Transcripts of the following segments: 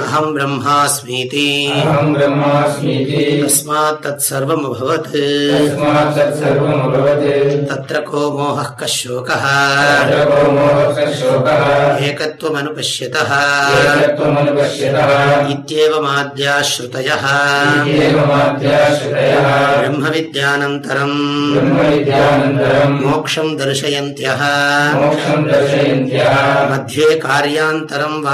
अहम् ब्रह्मास्मीति। अहं ब्रह्मास्मीति। तस्मात् तत्सर्वमभवत्। तस्मात् तत्सर्वमभवत्। तत्र को मोहः कः शोकः तत्रको मोहः शोकः एकत्वमनुपश्यतः। ब्रह्मविद्यानन्तरम्। ब्रह्मविद्यानन्तरम्। मोक्षम् दर्शयन्त्यः। मध्ये कार्यान्तरम् वारयन्ति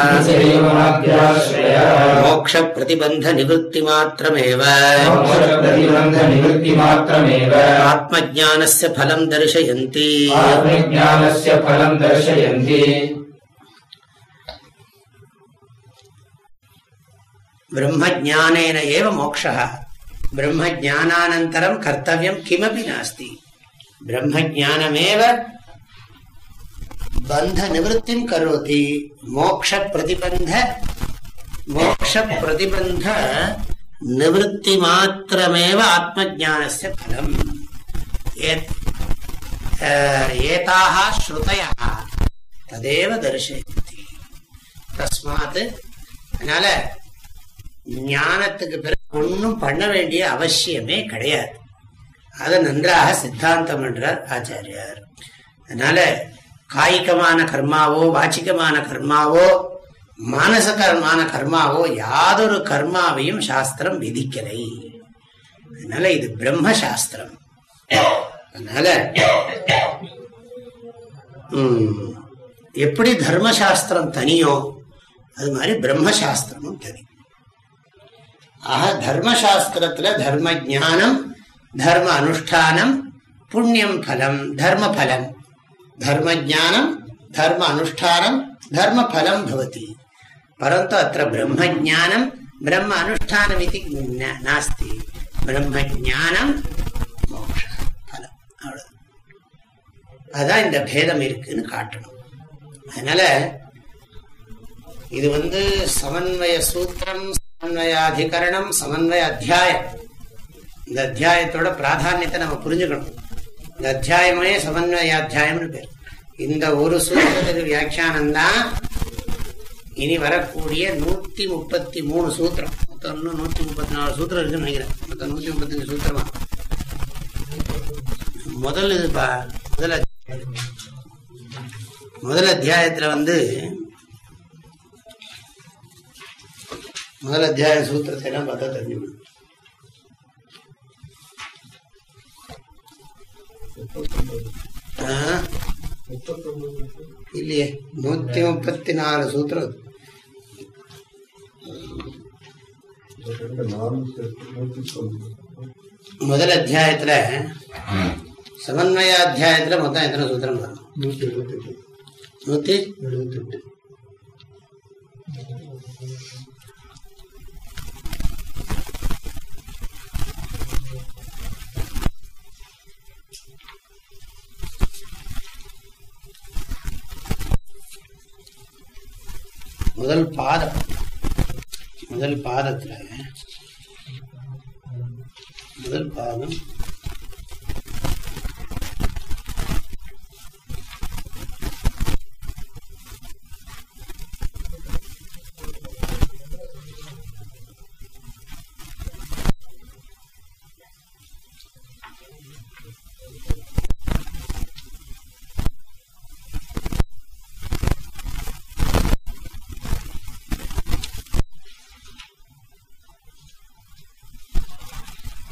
मोक्षप्रतिबन्धनिवृत्तिमात्रमेव। मोक्षप्रतिबन्धनिवृत्तिमात्रमेव। आत्मज्ञानस्य फलम् दर्शयन्ति। आत्मज्ञानस्य फलम् दर्शयन्ति। ब्रह्मज्ञानेन एव मोक्षः। ब्रह्मज्ञानानन्तरं कर्तव्यं किमपि नास्ति। ब्रह्मज्ञानमेव பந்த நிவத்திம் கரோதி மோக்ஷ பிரதிபந்த மோக்ஷ பிரதிபந்த நிவத்தி மாத்திரமேவ ஆத்ம ஜானஸ்ய பலம் ஏதாக ஸ்ருதயா ததேவ தரிசயந்தி தஸ்மாத் அதனால ஞானத்துக்கு பிறகு ஒன்றும் பண்ண வேண்டிய அவசியமே கிடையாது. அதை நன்றாக சித்தாந்தம் என்றார் ஆச்சாரியார். அதனால காய்கமான கர்மாவோ வாச்சிகமான கர்மாவோ மானசகரமான கர்மாவோ யாதொரு கர்மாவையும் சாஸ்திரம் விதிக்கலை. அதனால இது பிரம்ம சாஸ்திரம் அதனால எப்படி தர்மசாஸ்திரம் தனியோ அது மாதிரி பிரம்மசாஸ்திரமும் தனி. ஆக தர்மசாஸ்திரத்துல தர்ம ஜானம் தர்ம அனுஷ்டானம் புண்ணியம் பலம் தர்ம பலம் தர்ம ஞானம் தர்ம அனுஷ்டானம் தர்ம பலம் பவதி பரந்து அத்த பிரம்ம ஞானம் பிரம்ம அனுஷ்டானம் இது நாஸ்தி பிரம்ம ஞானம் மோக்ஷ பலம் அவ்வளவு அதான் இந்த பேதம் இருக்குன்னு காட்டணும்। அதனால இது வந்து சமன்வய சூத்திரம் சமன்வயாதிகரணம் சமன்வய அத்தியாயம். இந்த அத்தியாயத்தோட பிராதானியத்தை நம்ம புரிஞ்சுக்கணும். இந்த அத்தியாயமே சமன்வயாத்தியாயம்னு பேர். இந்த ஒரு சூத்திரத்துக்கு வியாக்கியானம் தான் இனி வரக்கூடிய நூத்தி முப்பத்தி மூணு சூத்திரம். மொத்தம் இன்னும் நூத்தி முப்பத்தி நாலு சூத்திரம் இருக்குன்னு நினைக்கிறேன். மொத்தம் நூத்தி முப்பத்தஞ்சு சூத்திரமா? முதல் இதுப்பா முதல் அத்தியாயம். முதல் அத்தியாயத்துல வந்து முதல் அத்தியாய சூத்திரத்தை எல்லாம் பார்த்தா தெரிஞ்சுக்கணும். ஆ? இல்லையே நூத்தி முப்பத்தி நாலு சூத்திரம் முதல் அத்தியாயத்துல சமன்வய அத்தியாயத்துல மொத்தம் எத்தனை சூத்திரம் வரும் நூத்தி முதல் பாதம். முதல் பாதத்தில் முதல் பாதம்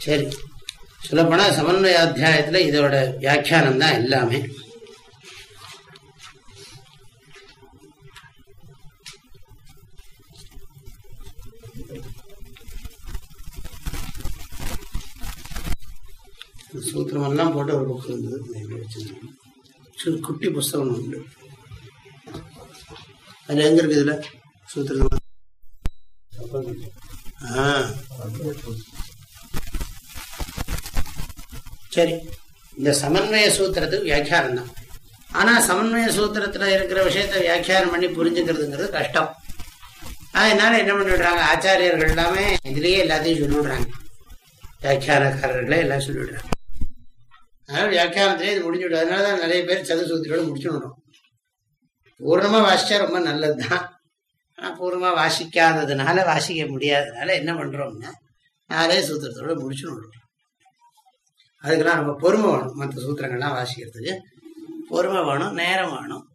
சரி. சொல்லப்போனா சமன்வய அத்தியாயத்துல இதோட வியாக்கியானம் தான் எல்லாமே. இந்த சூத்திரமெல்லாம் போட்டு ஒரு புக் இருந்தது. குட்டி புஸ்தகம் உண்டு அதுல எங்க இருக்கு இதுல? சூத்திரம் ஆ சரி. இந்த சமன்வய சூத்திரத்துக்கு வியாக்கியானம் தான். ஆனா சமன்வய சூத்திரத்துல இருக்கிற விஷயத்த வியாக்கியானம் பண்ணி புரிஞ்சுக்கிறதுங்கிறது கஷ்டம். அதனால என்ன பண்ணிடுறாங்க? ஆச்சாரியர்கள் எல்லாமே இதுலேயே எல்லாத்தையும் சொல்லிவிடுறாங்க. வியாக்கியானக்காரர்களே எல்லாம் சொல்லிவிடுறாங்க. அதனால வியாக்கியானத்திலே இது முடிஞ்சுவிடும் அதனால தான் நிறைய பேர் சதுசூத்திரோட முடிச்சுடணும் பூர்ணமா வாசிச்சா ரொம்ப நல்லதுதான். ஆனா பூர்ணமா வாசிக்காததுனால வாசிக்க முடியாததுனால என்ன பண்றோம்னா நாளே சூத்திரத்தோட விடுறோம் அதுக்கெல்லாம் ரொம்ப பொறுமை வேணும் மற்ற சூத்திரங்கள்லாம் வாசிக்கிறதுக்கு. பொறுமை வேணும் நேரம் வேணும்.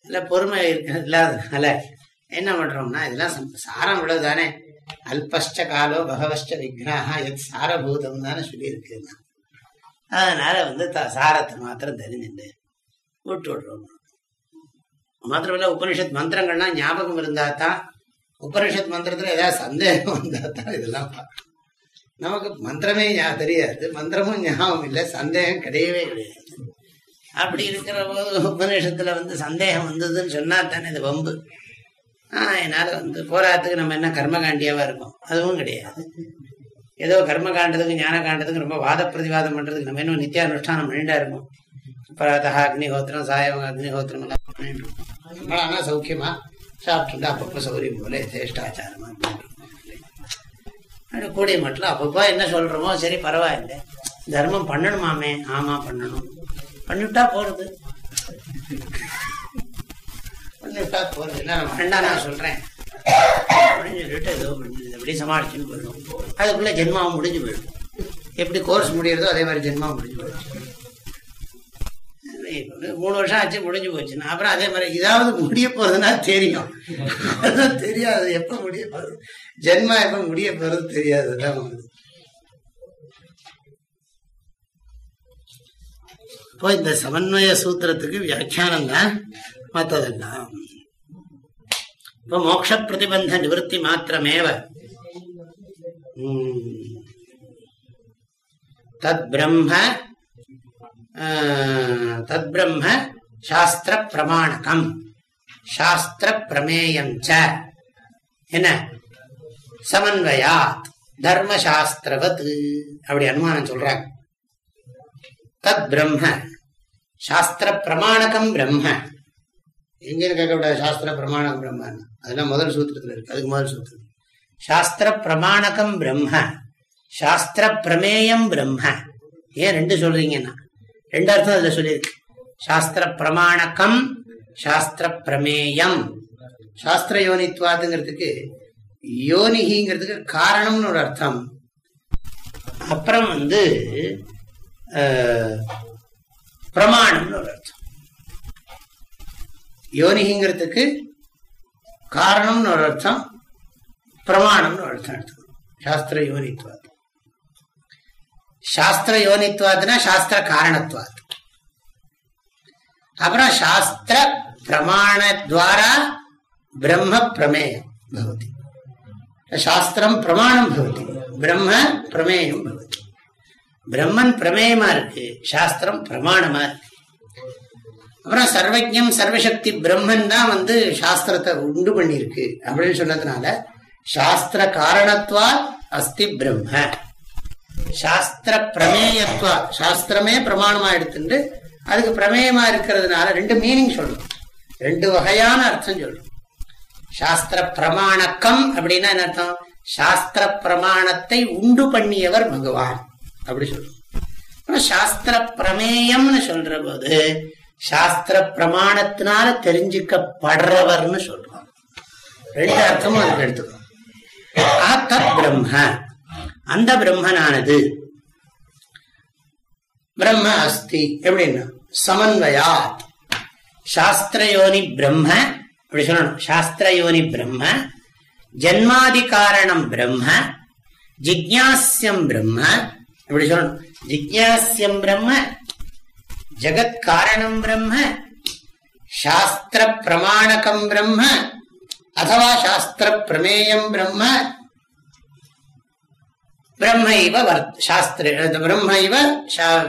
இல்லை பொறுமை இருக்க இல்லாததுனால என்ன பண்றோம்னா இதெல்லாம் சம்- சாரம் இவ்வளவு தானே அல்பஷ்ட காலோ பகவஷ்ட விக்னாக எத் சாரபூதம் தானே சொல்லியிருக்குன்னா. அதனால வந்து த- சாரத்தை மாத்திரம் தெரிஞ்சுட்டு விட்டு விடுறோம். மாத்திரமில்ல உபனிஷத் மந்திரங்கள்லாம் ஞாபகம் இருந்தா தான் உபனிஷத் மந்திரத்தில் ஏதாவது சந்தேகம் வந்தா தான் இதெல்லாம் பார்க்கணும். நமக்கு மந்திரமே தெரியாது. மந்திரமும் ஞாபகம் இல்லை. சந்தேகம் கிடையவே கிடையாது. அப்படி இருக்கிற போது உபநிஷத்துல வந்து சந்தேகம் வந்ததுன்னு சொன்னா தானே இது வம்பு. ஆஹ் என்னால வந்து போராட்டத்துக்கு நம்ம என்ன கர்மகாண்டியாவா இருக்கோம்? அதுவும் கிடையாது. ஏதோ கர்ம காண்டத்துக்கு ஞான காண்டத்துக்கு ரொம்ப வாத பிரதிவாதம் பண்றதுக்கு நம்ம என்ன நித்தியானுஷ்டானம் பண்ணிட்டா இருக்கோம். பரதா அக்னிஹோத்திரம் சாயம் அக்னிஹோத்திரம் எல்லாம் பண்ணிட்டு இருக்கோம். நம்மள ஆனா சௌக்கியமா? சாப்பிட்டுட்டு அப்பப்போ சௌரியம் போல சேஷ்டாச்சாரமா அப்படி கூடிய மட்டும். அப்பப்போ என்ன சொல்றோமோ சரி பரவாயில்லை. தர்மம் பண்ணணுமாமே? ஆமா பண்ணணும். பண்ணிவிட்டா போறது. பண்ணிவிட்டா போறது. இல்லை நான் வேண்டாம் நான் சொல்றேன். அப்படின்னு சொல்லிட்டு ஏதோ பண்ணி. எப்படி சமாளிச்சுன்னு போயிடும். அதுக்குள்ள ஜென்மாவும் முடிஞ்சு போயிடும். எப்படி கோர்ஸ் முடியறதோ அதே மாதிரி ஜென்மாவும் முடிஞ்சு போயிடும். மூணு வருஷம் ஆச்சு முடிஞ்சு போச்சுன்னா. அப்புறம் அதே மாதிரி இதாவது முடிய போறதுன்னா தெரியும். அதான் தெரியாது. எப்ப முடிய போகுது ஜென்மா எப்ப முடிய போறது தெரியாது. இப்போ இந்த சமன்வய சூத்திரத்துக்கு வியாக்கியானம் தான் மற்றதெல்லாம் இப்போ மோட்ச பிரதிபந்த நிவர்த்தி மாத்திரமேவ. தத் பிரம்ம தத் பிரம்ம சாஸ்திர பிரமாணகம் சாஸ்திர பிரமேயம் ச. என்ன? சமன்வயாத் தர்மசாஸ்திரவத் அப்படி அனுமானம் சொல்றாங்க. தத் பிரம்ம சாஸ்திர பிரமாணகம் பிரம்ம. எங்கன்னு கேட்கக்கூடாது சாஸ்திர பிரமாணகம் பிரம்மன்னு. அதெல்லாம் முதல் சூத்திரத்தில் இருக்கு. அதுக்கு முதல் சூத்திரம். சாஸ்திர பிரமாணகம் பிரம்ம. சாஸ்திர பிரமேயம் பிரம்ம. ஏன் ரெண்டு சொல்றீங்கன்னா ரெண்டு அர்த்தம் அதுல சொல்லியிருக்கு. சாஸ்திர பிரமாணகம் சாஸ்திர பிரமேயம். சாஸ்திர யோனித்வாதுங்கிறதுக்கு யோனிகிங்கிறதுக்கு காரணம்னு ஒரு அர்த்தம். அப்புறம் வந்து பிரமாணம்னு ஒரு அர்த்தம். யோனிகிங்கிறதுக்கு காரணம்னு ஒரு அர்த்தம் பிரமாணம்னு ஒரு அர்த்தம். எடுத்துக்கணும் சாஸ்திர யோனித்வாத் சாஸ்திர யோனித்வாத்னா சாஸ்திர காரணத்வாத் அப்புறம் சாஸ்திர பிரமாணத்வாரா பிரம்ம பிரமேயம் பவதி சாஸ்திரம் பிரமாணம் பவதி பிரம்ம பிரமேயம் பவதி பிரம்மன் பிரமேயமா இருக்கு சாஸ்திரம் பிரமாணமா இருக்கு அப்புறம் சர்வஜம் சர்வசக்தி பிரம்மன் தான் வந்து சாஸ்திரத்தை உண்டு பண்ணிருக்கு அப்படின்னு சொன்னதுனால சாஸ்திர காரணத்துவா அஸ்தி பிரம்ம சாஸ்திர பிரமேயத்துவா சாஸ்திரமே பிரமாணமா எடுத்துட்டு அதுக்கு பிரமேயமா இருக்கிறதுனால ரெண்டு மீனிங் சொல்லணும் ரெண்டு வகையான அர்த்தம் சொல்லணும் சாஸ்திர பிரமாணக்கம் அப்படின்னா என்ன அர்த்தம்? சாஸ்திர பிரமாணத்தை உண்டு பண்ணியவர் பகவான் அப்படி சொல்லணும் சாஸ்திர பிரமேயம்னு சொல்ற போது சாஸ்திர பிரமாணத்தினால தெரிஞ்சுக்கப்படுறவர்னு சொல்றோம். ரெண்டு அர்த்தமும் அதுக்கு எடுத்துக்கணும். தத் பிரம்ம. அந்த பிரம்மனானது. பிரம்ம அஸ்தி எப்படின்னா சமன்வயாத் சாஸ்திரயோனி பிரம்ம அப்படி சொல்லணும். சாஸ்திரயோனி பிரம்ம ஜென்மாதி காரணம் பிரம்ம ஜிக்யாசியம் பிரம்ம இப்படி சொல்லணும். ஜிக்யாசியம் பிரம்ம ஜகத் காரணம் பிரம்ம சாஸ்திர பிரமாணகம் பிரம்ம அதுவா சாஸ்திர பிரமேயம் பிரம்ம பிரம்மைவ சாஸ்திரே பிரம்மைவ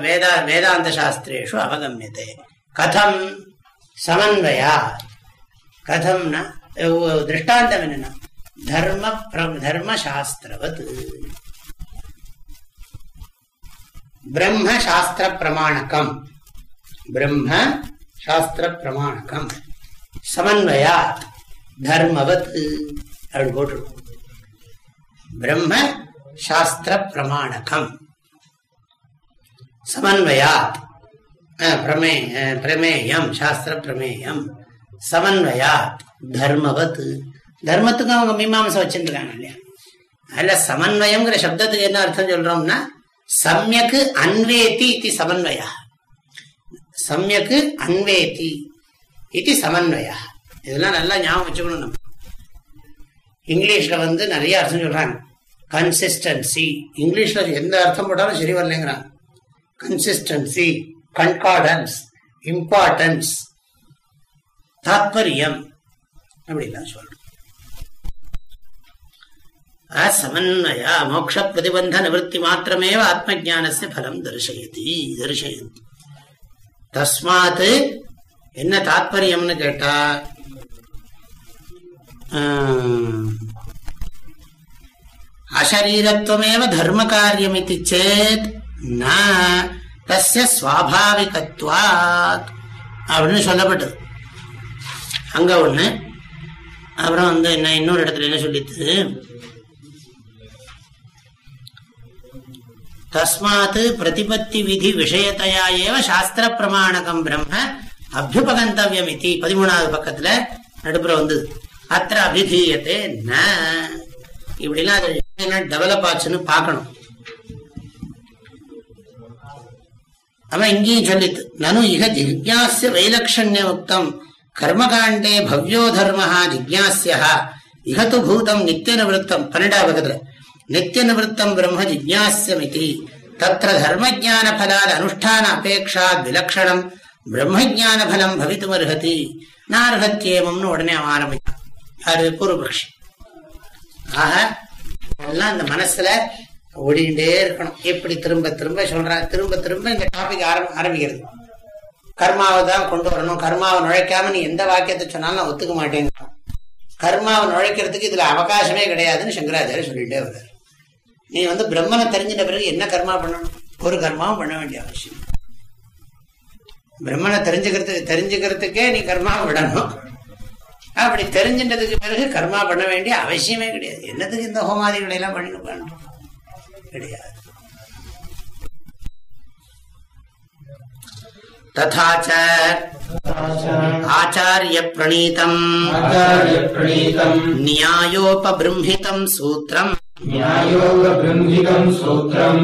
வேதா வேதாந்த சாஸ்திரேஷு அவகமியதே கதம் சமன்வயா கதம்னா திருஷ்டாந்தம் என்னன்னா தர்ம தர்மசாஸ்திரவத் பிரம்ம சாஸ்திர பிரமாணக்கம் பிரம்ம சாஸ்திர பிரமாணக்கம் சமன்வயாத் தர்மவத் அப்படி போட்டுருவோம் பிரம்ம சாஸ்திர பிரமாணகம் சமன்வயாத் பிரமேயம் சாஸ்திர பிரமேயம் சமன்வயாத் தர்மவத். தர்மத்துக்கு அவங்க மீமாசம் வச்சிருக்காங்க இல்லையா? அதுல சமன்வயம்ங்கிற சப்தத்துக்கு என்ன அர்த்தம் சொல்றோம்னா சமயக்கு அன்வேத்தி இது சமன்வயா. சமயக்கு அன்வேத்தி இது சமன்வயா. இதெல்லாம் நல்லா ஞாபகம் வச்சுக்கணும் நம்ம. இங்கிலீஷ்ல வந்து நிறைய அர்த்தம் சொல்றாங்க. கன்சிஸ்டன்சி இங்கிலீஷ்ல எந்த அர்த்தம் போட்டாலும் சரி வரலைங்கிறாங்க கன்சிஸ்டன்சி கன்கார்டன்ஸ் இம்பார்ட்டன்ஸ் தாத்பரியம் அப்படிலாம் சொல்றோம் சமன்வய மோட்ச பிரதிபந்த நிவத்தி மாத்திரமேவ ஆத்ம ஜானச பலம் தரிசயதி தரிசயந்தி. தஸ்மாத் என்ன தாத்பரியம்னு கேட்டா அசரீரத்துவமேவ தர்ம காரியம் சேத் தஸ்ய அப்படின்னு சொல்லப்பட்டது. அங்க ஒண்ணு. அப்புறம் வந்து என்ன இன்னொரு இடத்துல என்ன சொல்லித்து தஸ்மாத் பிரதிபத்தி விதி விஷயத்தையா ஏவ சாஸ்திர பிரமாணகம் பிரம்ம அபியுபகந்தவியம் இது பதிமூணாவது பக்கத்துல நடுப்புற வந்தது. அத்த அபிதீயத்தை ந. இப்படிலாம் அது என்ன டெவலப் ஆச்சுன்னு பார்க்கணும். அவன் இங்கேயும் சொல்லித்து நனு இக ஜிக்யாசிய வைலக்ஷண்ய உக்தம் கர்மகாண்டே பவ்யோ தர்மஹா ஜிக்யாசியா இகத்து பூதம் நித்திய நிவத்தம் பன்னெண்டாவது நித்திய நிவத்தம் பிரம்ம ஜிக்யாசியம் இது தத்திர தர்மஜான பலாத் அனுஷ்டான அபேட்சா விலக்ஷணம் பிரம்மஜான பலம் பவித்தும் அருகதி நார்ஹத்தியேவம்னு உடனே அவன் ஆரம்பித்தான் அது பூர்வபக்ஷி ஆக எல்லாம் இந்த மனசுல ஓடிண்டே இருக்கணும். எப்படி திரும்ப திரும்ப சொல்ற? திரும்ப திரும்ப இந்த டாபிக் ஆரம்பிக்கிறது. கர்மாவை தான் கொண்டு வரணும். கர்மாவை நுழைக்காம நீ எந்த வாக்கியத்தை சொன்னாலும் நான் ஒத்துக்க மாட்டேங்கிறோம் கர்மாவை நுழைக்கிறதுக்கு இதுல அவகாசமே கிடையாதுன்னு சங்கராச்சாரிய சொல்லிட்டே வர்றாரு. நீ வந்து பிரம்மனை தெரிஞ்சின பிறகு என்ன கர்மா பண்ணணும்? ஒரு கர்மாவும் பண்ண வேண்டிய அவசியம் பிரம்மனை தெரிஞ்சுக்கிறதுக்கு தெரிஞ்சுக்கிறதுக்கே நீ கர்மாவை விடணும். அப்படி தெரிஞ்சின்றதுக்கு பிறகு கர்மா பண்ண வேண்டிய அவசியமே கிடையாது. என்னத்துக்கு இந்த ஹோமாதிகளை எல்லாம் பண்ணி பண்ணுறோம் கிடையாது. ததாச்ச ஆச்சாரிய பிரணீதம் நியாயோபிரம்ஹிதம் சூத்திரம் சூத்திரம்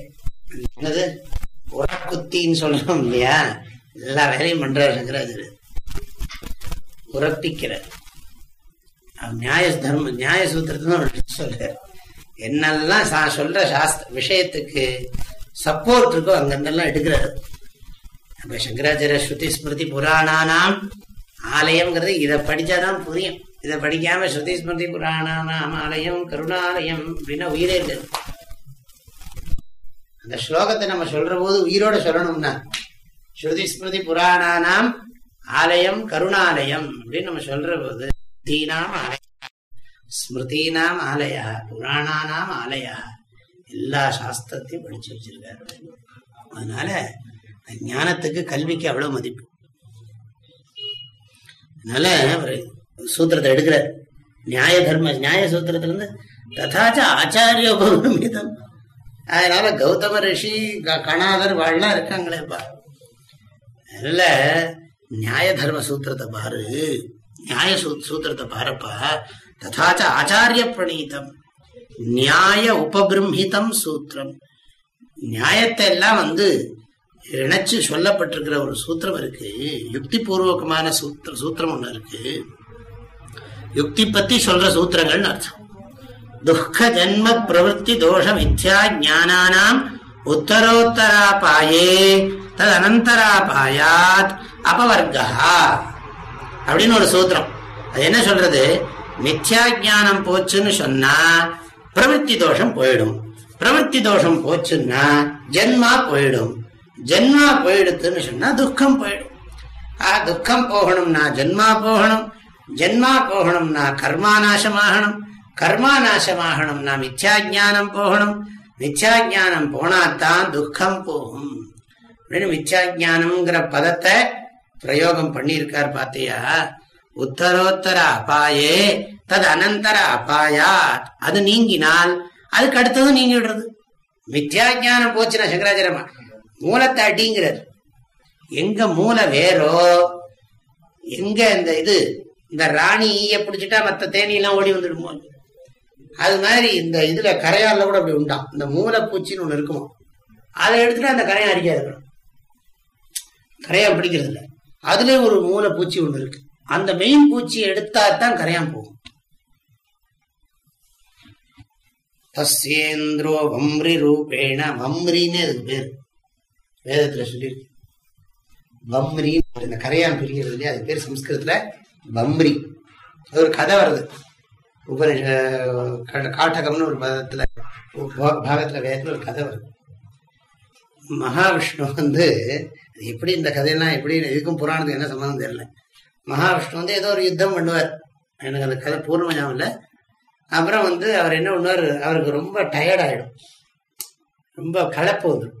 என்னது? உரக்குத்தின்னு சொல்றோம் இல்லையா? எல்லா வேலையும் பண்றாருங்கிறது உரப்பிக்கிறார் நியாய தர்ம நியாய சூத்திரத்தை சொல்றாரு. என்னெல்லாம் சா- சொல்ற சாஸ்திர விஷயத்துக்கு சப்போர்ட் இருக்கோ அங்கிருந்தெல்லாம் எடுக்கிறாரு. அப்ப சங்கராச்சாரிய ஸ்ருதி ஸ்மிருதி புராணானாம் ஆலயம்ங்கிறது இதை படிச்சாதான் புரியும். இதை படிக்காம ஸ்ருதி ஸ்மிருதி புராணானாம் ஆலயம் கருணாலயம் அப்படின்னா உயிரே இருக்காது. அந்த ஸ்லோகத்தை நம்ம சொல்ற போது உயிரோட சொல்லணும்னா. ஸ்ருதி ஸ்மிருதி புராணானாம் ஆலயம் கருணாலயம் அப்படின்னு நம்ம சொல்ற போது ஸ்ருதீனாம் ஆலயம் ஸ்மிருதீனாம் ஆலய புராணானாம் ஆலய எல்லா சாஸ்திரத்தையும் படிச்சு வச்சிருக்காரு. அதனால ஞானத்துக்கு கல்விக்கு அவ்வளவு மதிப்பு. அதனால ஒரு சூத்திரத்தை எடுக்கிறார். நியாய தர்ம நியாய சூத்திரத்திலிருந்து ததாச்ச ஆச்சாரிய உபமிதம் அதனால கௌதம ரிஷி க- கணாதர் வாழலாம் இருக்காங்களேப்பா அதனால நியாய தர்ம சூத்திரத்தை பாரு. நியாய சூத்திரத்தை பாருப்பா. ததாச்ச ஆச்சாரிய பிரணீதம். நியாய உபபிரம்ஹிதம் சூத்திரம். நியாயத்தை எல்லாம் வந்து இணைச்சு சொல்லப்பட்டிருக்கிற ஒரு சூத்திரம் இருக்கு. யுக்தி பூர்வகமான சூத்திர சூத்திரம் ஒண்ணு இருக்கு. யுக்தி பத்தி சொல்ற சூத்திரங்கள்னு அர்த்தம். துக்க ஜன்ம பிரவருத்தி தோஷ மித்யா ஜானானாம் உத்தரோத்தராபாயே ததனந்தராபாயாத் அபவர்க்கா அப்படின்னு ஒரு சூத்திரம். அது என்ன சொல்றது? மித்யா ஜானம் போச்சுன்னு சொன்னா பிரவருத்தி தோஷம் போயிடும். பிரவருத்தி தோஷம் போச்சுன்னா ஜென்மா போயிடும். ஜென்மா போயிடுத்துன்னு சொன்னா துக்கம் போயிடும். ஆ துக்கம் போகணும்னா ஜென்மா போகணும். ஜென்மா போகணும்னா கர்மா நாசமாகணும். கர்மா நாசமாகணும்னா மித்யா ஞானம் போகணும். மித்யா ஞானம் போனாதான் துக்கம் போகும். அப்படின்னு மித்யா ஞானம்ங்கிற பதத்தை பிரயோகம் பண்ணியிருக்கார் பாத்தியா? உத்தரோத்தர அபாயே தது அனந்தர அபாயா அது நீங்கினால் அதுக்கு அடுத்தது நீங்கிடுறது மித்யா ஞானம் போச்சுன்னா சங்கராச்சாரியமா மூலத்தை அடிங்கிறார் எங்க மூல வேறோ எங்க இந்த இது இந்த ராணி பிடிச்சிட்டா மத்த தேனி எல்லாம் ஓடி வந்துடுமோ? அது மாதிரி இந்த இதுல கரையான்ல கூட அப்படி உண்டாம். இந்த மூலப்பூச்சின்னு ஒண்ணு இருக்குமா? அதை எடுத்துட்டு அந்த கரையை அடிக்காது இருக்கணும் கரையான் பிடிக்கிறது இல்ல அதுல ஒரு மூலப்பூச்சி ஒண்ணு இருக்கு. அந்த மெயின் பூச்சியை எடுத்தா தான் கரையான் போகும். தஸ்யேந்திரோ வம்ரி ரூபேண. வம்ரின்னு அதுக்கு பேரு. வேதத்துல சொல்லியிருக்கு. பம்ரி இந்த கரையான் பிரிக்கிறது இல்லையா அது பேர் சம்ஸ்கிருதத்துல வம்ரி. அது ஒரு கதை வருது. உபரி காட்டகம்னு ஒரு பதத்தில் பாகத்தில் பாகத்துல ஒரு கதை வரும். மகாவிஷ்ணு வந்து அது எப்படி இந்த கதையெல்லாம் எப்படி இதுக்கும் புராணத்துக்கு என்ன சம்மந்தம் தெரியல. மகாவிஷ்ணு வந்து ஏதோ ஒரு யுத்தம் பண்ணுவார். எனக்கு அந்த கதை பூர்ண ஞாபகம் இல்லை. அப்புறம் வந்து அவர் என்ன பண்ணுவார் அவருக்கு ரொம்ப டயர்ட் ஆகிடும் ரொம்ப களைப்பு வந்துடும்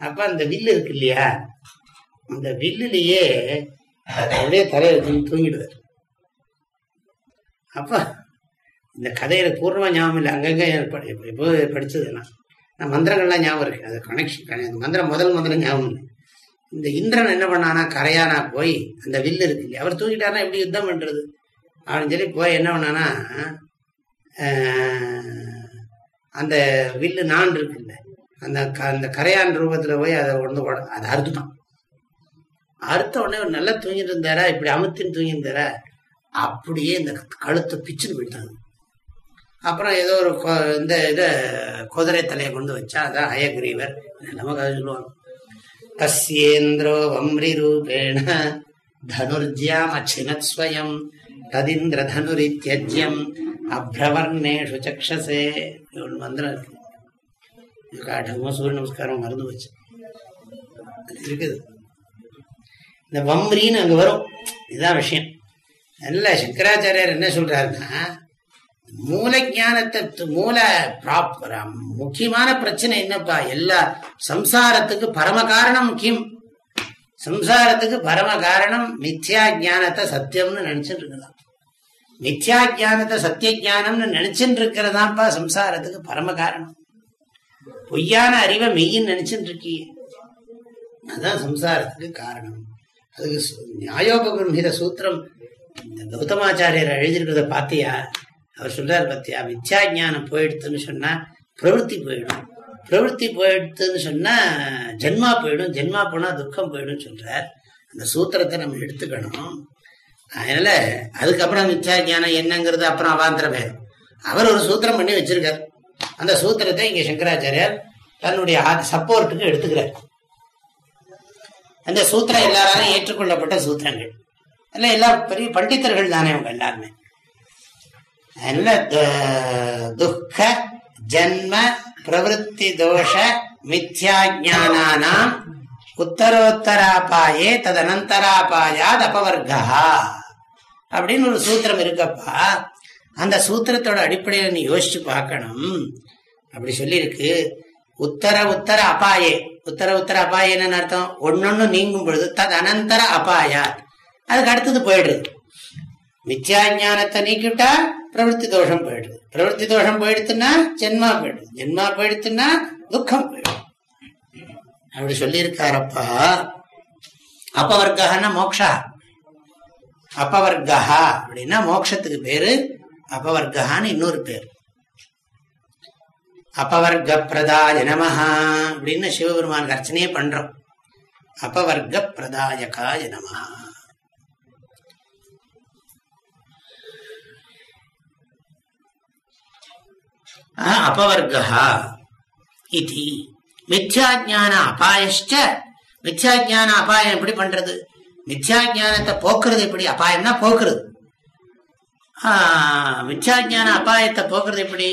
அப்போ அந்த வில்லு இருக்கு இல்லையா? அந்த வில்லுலேயே அப்படியே தலையை தூங்கிடுவார். அப்போ இந்த கதையில பூர்ணமா ஞாபகம் இல்லை. அங்கங்கே எப்போ படிச்சது நான் நான் மந்திரங்கள்லாம் ஞாபகம் இருக்கு. அது கனெக்ஷன் அந்த மந்திரம் முதல் மந்திரம் ஞாபகம் இல்லை. இந்த இந்திரன் என்ன பண்ணானா கரையானா போய் அந்த வில்லு இருக்கு இல்லையா? அவர் தூக்கிட்டாருன்னா எப்படி யுத்தம் பண்றது? அப்படின்னு சொல்லி போய் என்ன பண்ணானா அந்த வில்லு நான் இருக்குல்ல அந்த க- அந்த கரையான் ரூபத்துல போய் அதை ஒன்று அதை அறுத்துட்டான். அறுத்த உடனே நல்லா தூங்கிட்டு இருந்தாரா? இப்படி அமுத்தின்னு தூங்கி இருந்தாரா அப்படியே இந்த கழுத்தை பிச்சுன்னு போயிட்டாங்க அப்புறம் ஏதோ ஒரு இந்த இதை குதிரை தலையை கொண்டு வச்சா அதான் அயக்ரீவர். நமக்கு அதை சொல்லுவாங்க தஸ்யேந்திரோ வம்ரி ரூபேண தனுர்ஜியாம் அச்சினத்ஸ்வயம் ததிந்திர தனுரித்யஜ்யம் அப்ரவர்ணேஷு சக்ஷசே. ஒன்று மந்திரம் இருக்கு. இது சூரிய நமஸ்காரம் மறந்து போச்சு. இருக்குது. இந்த வம்ரின்னு அங்கே வரும். இதுதான் விஷயம். நல்ல சங்கராச்சாரியார் என்ன சொல்றாருன்னா மூல ஞானத்தை மூல முக்கியமான பிரச்சனை என்னப்பா? எல்லா சம்சாரத்துக்கு பரம காரணம் முக்கியம். சம்சாரத்துக்கு பரம காரணம் மித்யா ஞானத்தை சத்தியம்னு நினைச்சிட்டு இருக்கலாம் மித்யா ஜானத்தை சத்திய ஞானம்னு நினைச்சுட்டு இருக்கிறதாப்பா சம்சாரத்துக்கு பரம காரணம். பொய்யான அறிவை மெய்யின்னு நினைச்சுட்டு இருக்கியே அதுதான் சம்சாரத்துக்கு காரணம். அதுக்கு சு- நியாயோபகிரமித சூத்திரம் இந்த கௌதமாச்சாரியர் எழுதியிருக்கிறத பார்த்தியா? அவர் சொல்றாரு பத்தியா மித்யா ஞானம் போயிடுத்துன்னு சொன்னா பிரவருத்தி போயிடும். பிரவருத்தி போயிடுத்துன்னு சொன்னா ஜென்மா போயிடும். ஜென்மா போனா துக்கம் போயிடும் சொல்றார். அந்த சூத்திரத்தை நம்ம எடுத்துக்கணும். அதனால அதுக்கப்புறம் மித்யா ஞானம் என்னங்கிறது அப்புறம் அவாந்திர பேதம் அவர் ஒரு சூத்திரம் பண்ணி வச்சிருக்கார். அந்த சூத்திரத்தை இங்க சங்கராச்சாரியார் தன்னுடைய சப்போர்ட்டுக்கு எடுத்துக்கிறார். அந்த சூத்திரம் எல்லாராலும் ஏற்றுக்கொள்ளப்பட்ட சூத்திரங்கள். அதில் எல்லா பெரிய பண்டிதர்கள் தானே அவங்க எல்லாருமே. என்ன துக்க ஜன்ம பிரவருத்தி தோஷ மித்யாஜானாம் உத்தரோத்தராபாயே ததனந்தராபாயாத் அபவர்கா அப்படின்னு ஒரு சூத்திரம் இருக்கப்பா. அந்த சூத்திரத்தோட அடிப்படையில் நீ யோசிச்சு பார்க்கணும். அப்படி சொல்லியிருக்கு. உத்தர உத்தர அபாயே. உத்தர உத்தர அபாய என்னன்னு அர்த்தம்? ஒன்னொன்னு நீங்கும் பொழுது தது அனந்தர அபாயா அதுக்கு அடுத்தது போயிடுது. மித்யா ஞானத்தை நீக்கிவிட்டா பிரவருத்தி தோஷம் போயிடுது பிரவருத்தி தோஷம் போயிடுத்துன்னா ஜென்மா போயிடுது ஜென்மா போயிடுத்துன்னா துக்கம் போயிடுது அப்படி சொல்லியிருக்காரப்பா அப்பவர்கன்னா மோக்ஷா அப்பவர்கா அப்படின்னா மோக்ஷத்துக்கு பேரு அப்பவர்கான்னு இன்னொரு பேர் அப்பவர்க்க பிரதாய அப்படின்னு சிவபெருமானுக்கு அர்ச்சனையே பண்றோம் அப்பவர்க்க பிரதாயகாய நமஹா அபவர்கா இது. மித்யாஜான அபாயஷ்ட. மித்யாஜான அபாயம் எப்படி பண்றது? மித்யாஜானத்தை போக்குறது எப்படி? அபாயம்னா போக்குறது. மித்யாஜான அபாயத்தை போக்குறது எப்படி?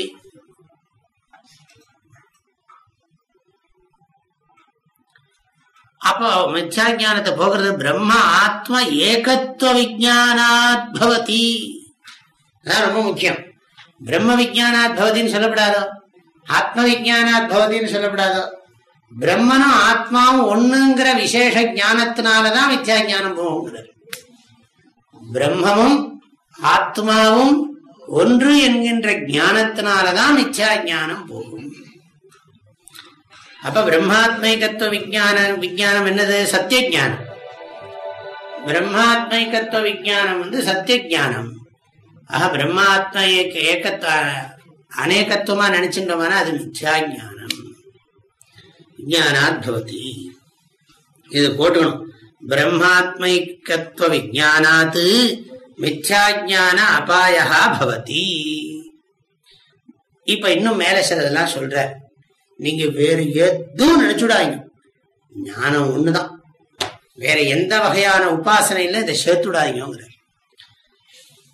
அப்போ மித்யாஜானத்தை போக்குறது பிரம்ம ஆத்ம ஏகத்துவ விஜானாத் பவதி. அதான் ரொம்ப முக்கியம். பிரம்ம விஜானாத் பவதின்னு சொல்லப்படாதோ? ஆத்ம விஜானாத் பவதின்னு சொல்லப்படாதோ? பிரம்மனும் ஆத்மாவும் ஒண்ணுங்கிற விசேஷ ஞானத்தினாலதான் வித்யா ஞானம் போகுங்கிறார் பிரம்மமும் ஆத்மாவும் ஒன்று என்கின்ற ஞானத்தினாலதான் மித்யா ஞானம் போகும். அப்ப பிரம்மாத்மைகத்துவ விஜான விஜயானம் என்னது? சத்திய ஜானம் பிரம்மாத்மைகத்துவ விஜயானம் வந்து சத்திய ஞானம் ஆக பிரம்மாத்மா ஏக ஏக்கத்த அநேகத்துவமா நினைச்சுட்டோம்னா அது மித்யா ஞானம் விஜானாத் பவதி. இது போட்டுக்கணும். பிரம்மாத்மைக்கத்துவ விஜானாத் மித்யா ஞான அபாயா பவதி. இப்ப இன்னும் மேல சிலதெல்லாம் சொல்ற. நீங்க வேறு எதுவும் நினைச்சுடாங்க ஞானம் ஒண்ணுதான். வேற எந்த வகையான உபாசனையில இதை சேர்த்துடாதீங்கிறார்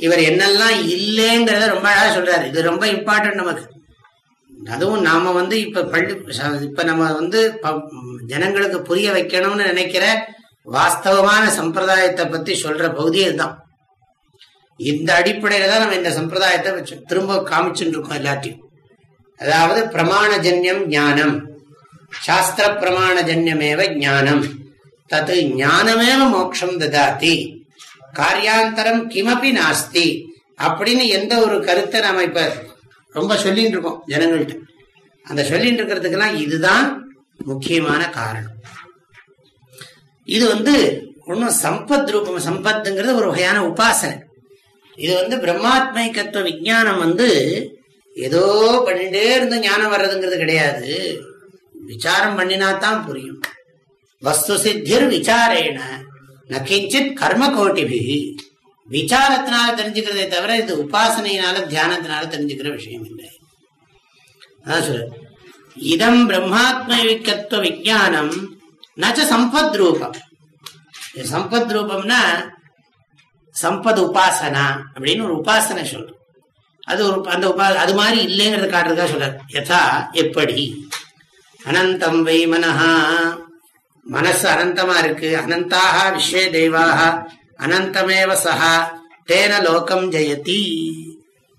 இவர் என்னெல்லாம் இல்லைங்கிறத ரொம்ப அழகா சொல்றாரு. இது ரொம்ப இம்பார்ட்டன்ட் நமக்கு. அதுவும் நாம வந்து இப்ப பள்ளி இப்ப நம்ம வந்து ப- ஜனங்களுக்கு புரிய வைக்கணும்னு நினைக்கிற வாஸ்தவமான சம்பிரதாயத்தை பத்தி சொல்ற பகுதி இதுதான். இந்த அடிப்படையில தான் நம்ம இந்த சம்பிரதாயத்தை வச்சு திரும்ப காமிச்சுட்டு இருக்கோம் எல்லாத்தையும். அதாவது பிரமாணஜன்யம் ஞானம். சாஸ்திர பிரமாணஜன்யமேவ ஞானம். தத்து ஞானமேவ மோட்சம் ததாத்தி காரியாந்தரம் கிமபி நாஸ்தி அப்படின்னு எந்த ஒரு கருத்தை நாம இப்ப ரொம்ப சொல்லிட்டு இருக்கோம் ஜனங்கள்கிட்ட. அந்த சொல்லிட்டு இருக்கிறதுக்கெல்லாம் இதுதான் முக்கியமான காரணம். இது வந்து ஒன்றும் சம்பத் ரூபம் சம்பத்துங்கிறது ஒரு வகையான உபாசனை. இது வந்து பிரம்மாத்மைக்கத்துவ விஞ்ஞானம் வந்து ஏதோ பண்ணிட்டே இருந்து ஞானம் வர்றதுங்கிறது கிடையாது. விசாரம் பண்ணினாத்தான் புரியும். வஸ்து சித்திர் விசாரேன. நக்கிஞ்சித் கர்ம கோட்டிபிகி விசாரத்தினால தெரிஞ்சுக்கிறதே தவிர இது உபாசனையினால தியானத்தினால தெரிஞ்சுக்கிற விஷயம் இல்லை. அதான் சொல்லு இதம் பிரம்மாத்மவிக்கத்துவ விஜானம் நச்ச சம்பத் ரூபம் சம்பத் ரூபம்னா சம்பத் உபாசனா அப்படின்னு ஒரு உபாசனை சொல்றோம். அது ஒரு அந்த உபா அது மாதிரி இல்லைங்கிறத காட்டுறதா சொல்றார். யதா எப்படி? அனந்தம் வை மனஹா. மனசு அனந்தமா இருக்கு. அனந்தாக விஸ்வே தெய்வாக. அனந்தமேவ சஹா. தேன லோகம் ஜெயதி.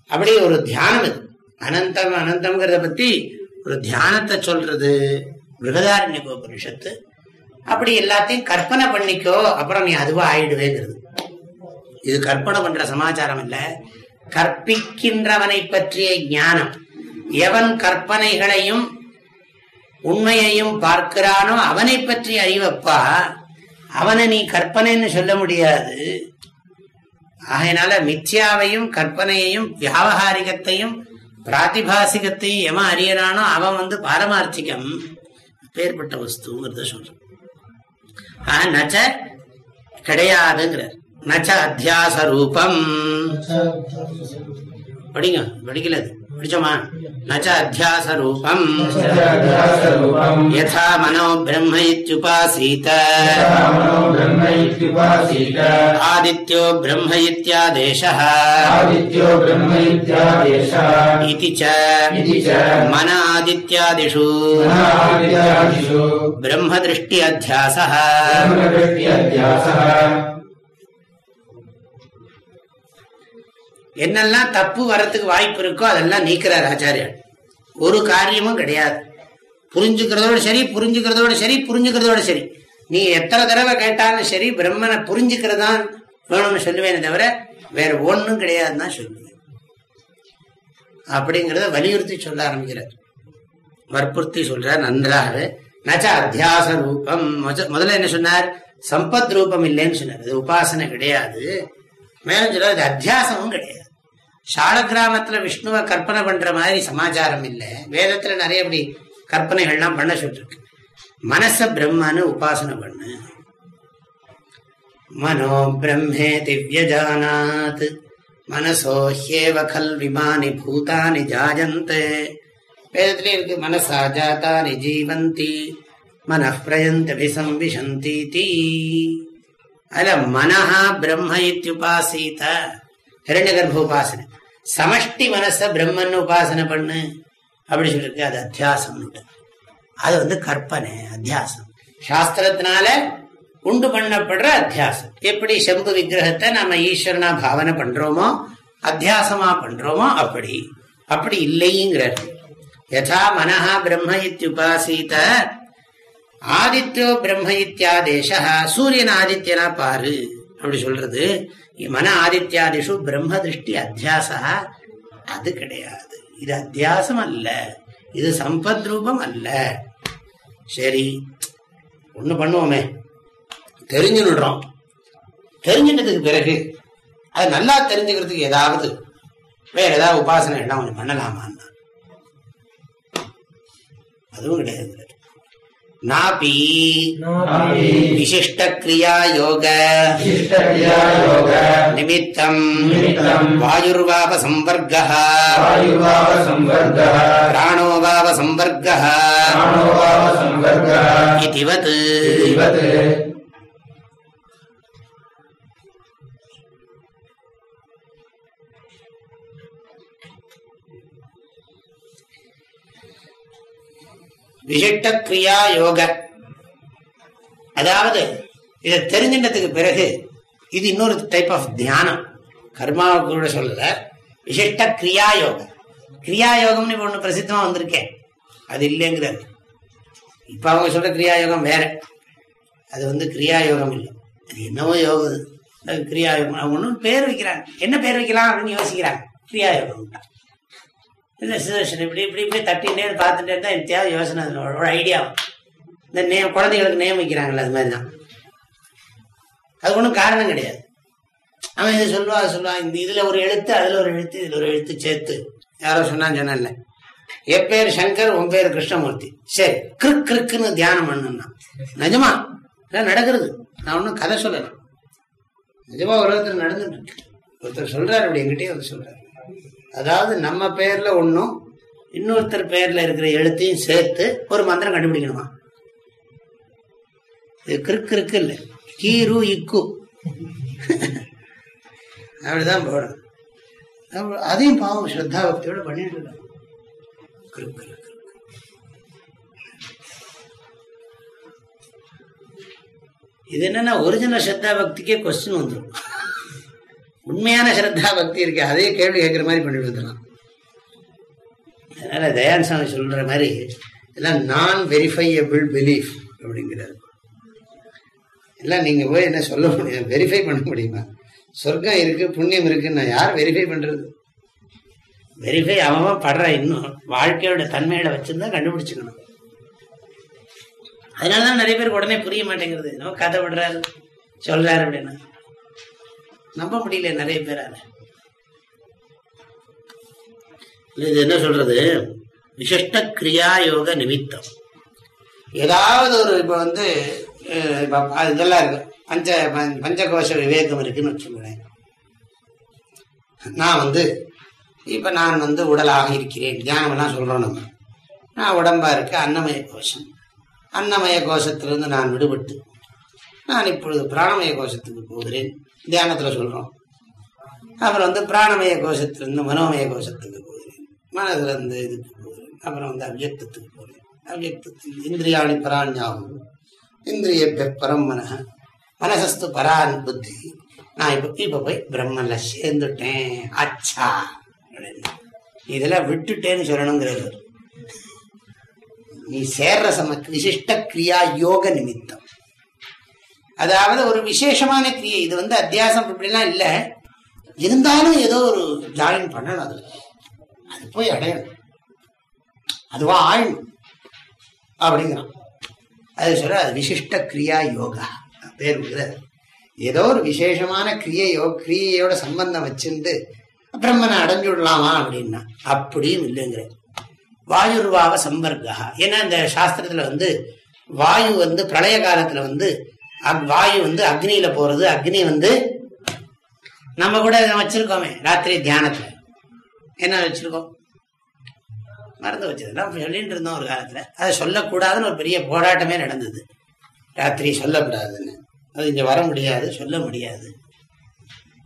அப்படி ஒரு தியானம் இது. அனந்தம் அனந்தம்ங்கிறத பத்தி ஒரு தியானத்தை சொல்றது. பிருகதாரண்ய உபனிஷத்து அப்படி எல்லாத்தையும் கற்பனை பண்ணிக்கோ அப்புறம் நீ அதுவா ஆயிடுவேங்கிறது. இது கற்பனை பண்ற சமாச்சாரம் இல்ல. கற்பிக்கின்றவனை பற்றிய ஞானம். எவன் கற்பனைகளையும் உண்மையையும் பார்க்கிறானோ அவனை பற்றி அறிவப்பா அவனை நீ கற்பனைன்னு சொல்ல முடியாது. ஆகையினால மித்யாவையும் கற்பனையையும் வியாபகாரிகத்தையும் பிராத்திபாசிகத்தையும் எவன் அறியறானோ அவன் வந்து பாரமார்த்திகம் பேர்பட்ட வஸ்துங்கிறத சொல்றான். நச்ச கிடையாதுங்கிறார். நச்ச அத்தியாச ரூபம். படிங்க படிக்கல அது. படிச்சோமா நச்ச அத்தியாச ரூபம் ध्यासरूपम् யதா மனோ பிரம்ம இத்யுபாசீத मनो ब्रह्म इत्युपासीत ஆதித்யோ பிரம்ம இத்யாதேசः आदित्यो ब्रह्म इत्यादेशः इति च इति च मन आदित्यादिषु आदित्यादिषु ब्रह्मदृष्टि अध्यासः என்னெல்லாம் தப்பு வரத்துக்கு வாய்ப்பு இருக்கோ அதெல்லாம் நீக்கிறார் ஆச்சாரியார். ஒரு காரியமும் கிடையாது. புரிஞ்சுக்கிறதோட சரி புரிஞ்சுக்கிறதோட சரி புரிஞ்சுக்கிறதோட சரி. நீ எத்தனை தடவை கேட்டாலும் சரி பிரம்மனை புரிஞ்சுக்கிறதான் வேணும்னு சொல்லுவேனே தவிர வேற ஒன்றும் கிடையாதுன்னு தான் சொல்லுவேன். அப்படிங்கிறத வலியுறுத்தி சொல்ல ஆரம்பிக்கிறார். வற்புறுத்தி சொல்றார் நன்றாக நச்ச அத்தியாச ரூபம். முதல்ல என்ன சொன்னார்? சம்பத் ரூபம் இல்லைன்னு சொன்னார். அது உபாசனை கிடையாது. மேலும் சொல்றார் அது அத்தியாசமும் கிடையாது. சால கிராமத்துல விஷ்ணுவை கற்பனை பண்ற மாதிரி சமாச்சாரம் இல்லை. வேதத்துல நிறைய இப்படி கற்பனைகள்லாம் பண்ண சொல்லிருக்கு. மனச பிரம்மன்னு உபாசனை பண்ணு. மனோ பிரம்மே திவ்யஜானாத். மனசோ ஹேவ கல் விமானி பூதானி ஜாஜந்தே வேதத்திலே இருக்கு மனசா ஜாத்தானி ஜீவந்தி. மனഃ பிரயந்த மனஹா பிரம்ம இத்தியுபாசீத. ஹிரண்ய கர்ப்ப உபாசனை. சமஷ்டி மனச பிரம்மன்னு உபாசனை பண்ணு. அப்படி சொல்லிருக்கு. அது அத்தியாசம் அது வந்து கற்பனை அத்தியாசம். சாஸ்திரத்தினால உண்டு பண்ணப்படுற அத்தியாசம். எப்படி செம்பு விக்கிரகத்தை நம்ம ஈஸ்வரனா பாவனை பண்றோமோ அத்தியாசமா பண்றோமோ அப்படி. அப்படி இல்லைங்கிறார். யதா மனஹா பிரம்ம இத்தியுபாசீத ஆதித்யோ பிரம்ம இத்தியாதேச சூரியன் ஆதித்யனா பாரு. அப்படி சொல்றது. மன ஆதித்யாதிஷு பிரம்ம திருஷ்டி அத்தியாசா அது கிடையாது இது அத்தியாசம் அல்ல இது சம்பத் ரூபம் அல்ல சரி ஒண்ணு பண்ணுவோமே தெரிஞ்சுடுறோம் தெரிஞ்சுட்டதுக்கு பிறகு அது நல்லா தெரிஞ்சுக்கிறதுக்கு ஏதாவது வேற ஏதாவது உபாசனை எல்லாம் கொஞ்சம் பண்ணலாமான்னா. அதுவும் கிடையாது. நாபி. விசிஷ்டக்ரியா யோக நிமித்தம். வாயுர்வாவ சம்பர்க பிராணோ வாவ சம்பர்க விசிஷ்ட கிரியா யோக. அதாவது இதை தெரிஞ்சின்றதுக்கு பிறகு இது இன்னொரு டைப் ஆஃப் தியானம். கர்மாவுக்கு கூட சொல்லல. விசிஷ்ட கிரியா யோகம் கிரியா யோகம்னு இப்போ ஒன்று பிரசித்தமாக வந்திருக்கேன் அது இல்லைங்கிறாரு இப்போ அவங்க சொல்ற கிரியா யோகம் வேற. அது வந்து கிரியா யோகம் இல்லை. அது என்னவோ யோகம் கிரியா யோகம். அவங்க ஒன்றும் பேர் வைக்கிறாங்க. என்ன பேர் வைக்கலாம் அப்படின்னு யோசிக்கிறாங்க. கிரியா யோகம் இல்லை சுதர்ஷன் இப்படி இப்படி இப்படி தட்டினே பார்த்துட்டே தான் எத்தையாவது தேவை யோசனை. அது ஒரு ஐடியா இந்த நேம் குழந்தைகளுக்கு நியமிக்கிறாங்களே அது மாதிரி தான் அது ஒன்றும் காரணம் கிடையாது. அவன் இதை சொல்லுவா சொல்லுவான் இந்த இதில் ஒரு எழுத்து அதில் ஒரு எழுத்து இதில் ஒரு எழுத்து சேர்த்து. யாரோ சொன்னான்னு சொன்னல என் பேர் சங்கர் உன் பேர் கிருஷ்ணமூர்த்தி. சரி கிறுக் கிறுக்குன்னு தியானம் பண்ணுன்னா. நிஜமா? இல்லை நடக்கிறது. நான் ஒன்றும் கதை சொல்லலை. நிஜமா உலகத்தில் நடந்துட்டு இருக்கு. ஒருத்தர் சொல்றாரு அப்படி என்கிட்டயே வந்து சொல்றாரு. அதாவது நம்ம பேர்ல ஒன்றும் இன்னொருத்தர் பெயர்ல இருக்கிற எழுத்தையும் சேர்த்து ஒரு மந்திரம் கண்டுபிடிக்கணுமா? இது கிறுக்கு இருக்கு இல்லை. கீரு இக்கு. அப்படிதான் போடும் அதையும் பாவம் ஸ்ரத்தா பக்தியோட பண்ணிட்டு இருக்காங்க. கிறுக்கு இது என்னன்னா ஒரிஜினல் ஸ்ரத்தா பக்திக்கே கொஸ்டின் வந்துடும் உண்மையான ஸ்ரத்தா பக்தி இருக்கு. அதே கேள்வி கேட்குற மாதிரி பண்ணிட்டு இருக்கலாம். அதனால தயான் சாமி சொல்ற மாதிரி எல்லாம் நான் வெரிஃபையபிள் பிலீஃப் அப்படிங்கிறார். எல்லாம் நீங்க போய் என்ன சொல்ல முடியும்? வெரிஃபை பண்ண முடியுமா? சொர்க்கம் இருக்கு புண்ணியம் இருக்குன்னு நான் யார் வெரிஃபை பண்றது? வெரிஃபை அவன் படுற இன்னும் வாழ்க்கையோட தன்மையில வச்சிருந்தா கண்டுபிடிச்சுக்கணும். அதனாலதான் நிறைய பேருக்கு உடனே புரிய மாட்டேங்கிறது நம்ம கதை விடுறாரு சொல்றாரு அப்படின்னா. நம்ப முடியல நிறைய பேரால. இது என்ன சொல்றது? விசிஷ்ட கிரியா யோக நிமித்தம். ஏதாவது ஒரு இப்ப வந்து அது இதெல்லாம் இருக்கு. பஞ்ச பஞ்ச- பஞ்சகோஷ விவேகம் இருக்குன்னு வச்சுக்கோங்களேன். நான் வந்து இப்ப நான் வந்து உடலாக இருக்கிறேன். தியானமெல்லாம் சொல்றோம் நம்ம. நான் உடம்பா இருக்க அன்னமய கோஷம். அன்னமய கோஷத்திலிருந்து நான் விடுபட்டு நான் இப்பொழுது பிராணமய கோஷத்துக்கு போகிறேன். தியானத்துல சொல்றோம். அப்புறம் வந்து பிராணமய கோஷத்திலிருந்து மனோமய கோஷத்துக்கு போகிறேன் மனதுல இருந்து இதுக்கு போகிறேன் அப்புறம் வந்து அவ்யக்தத்துக்கு போகிறேன் அவ்யக்தத்துக்கு இந்திரியாணி பராணியாகும் இந்திரிய பரம் மனஹ மனசஸ்து பரான் புத்தி நான் இப்ப இப்ப போய் பிரம்மன்ல சேர்ந்துட்டேன். அச்சா! அப்படின்னு. இதெல்லாம் விட்டுட்டேன்னு சொல்லணுங்கிறது நீ சேர்ற சமக்கு விசிஷ்ட கிரியா யோக நிமித்தம். அதாவது ஒரு விசேஷமான கிரியை. இது வந்து அத்தியாசம் இப்படிலாம் இல்லை. இருந்தாலும் ஏதோ ஒரு ஜாயின் பண்ணணும் அதுல அது போய் அடையணும். அதுவா ஆழணும் அப்படிங்கிறான். அது சொல்ற அது விசிஷ்ட கிரியா யோகா. பேர் ஏதோ ஒரு விசேஷமான கிரியையோ கிரியையோட சம்பந்தம் வச்சுட்டு பிரம்மனை அடைஞ்சு விடலாமா அப்படின்னா அப்படியும் இல்லைங்கிறேன். வாயுர்வாவ சம்பர்க்கா ஏன்னா இந்த சாஸ்திரத்துல வந்து வாயு வந்து பிரளய காலத்துல வந்து வாயு வந்து அக்னியில போறது அக்னி வந்து நம்ம கூட வச்சிருக்கோமே ராத்திரி தியானத்துல. என்ன வச்சிருக்கோம்? மறந்து வச்சதுலாம் சொல்லிட்டு இருந்தோம் ஒரு காலத்துல. அதை சொல்லக்கூடாதுன்னு ஒரு பெரிய போராட்டமே நடந்தது. ராத்திரி சொல்லக்கூடாதுன்னு. அது இங்க வர முடியாது சொல்ல முடியாது.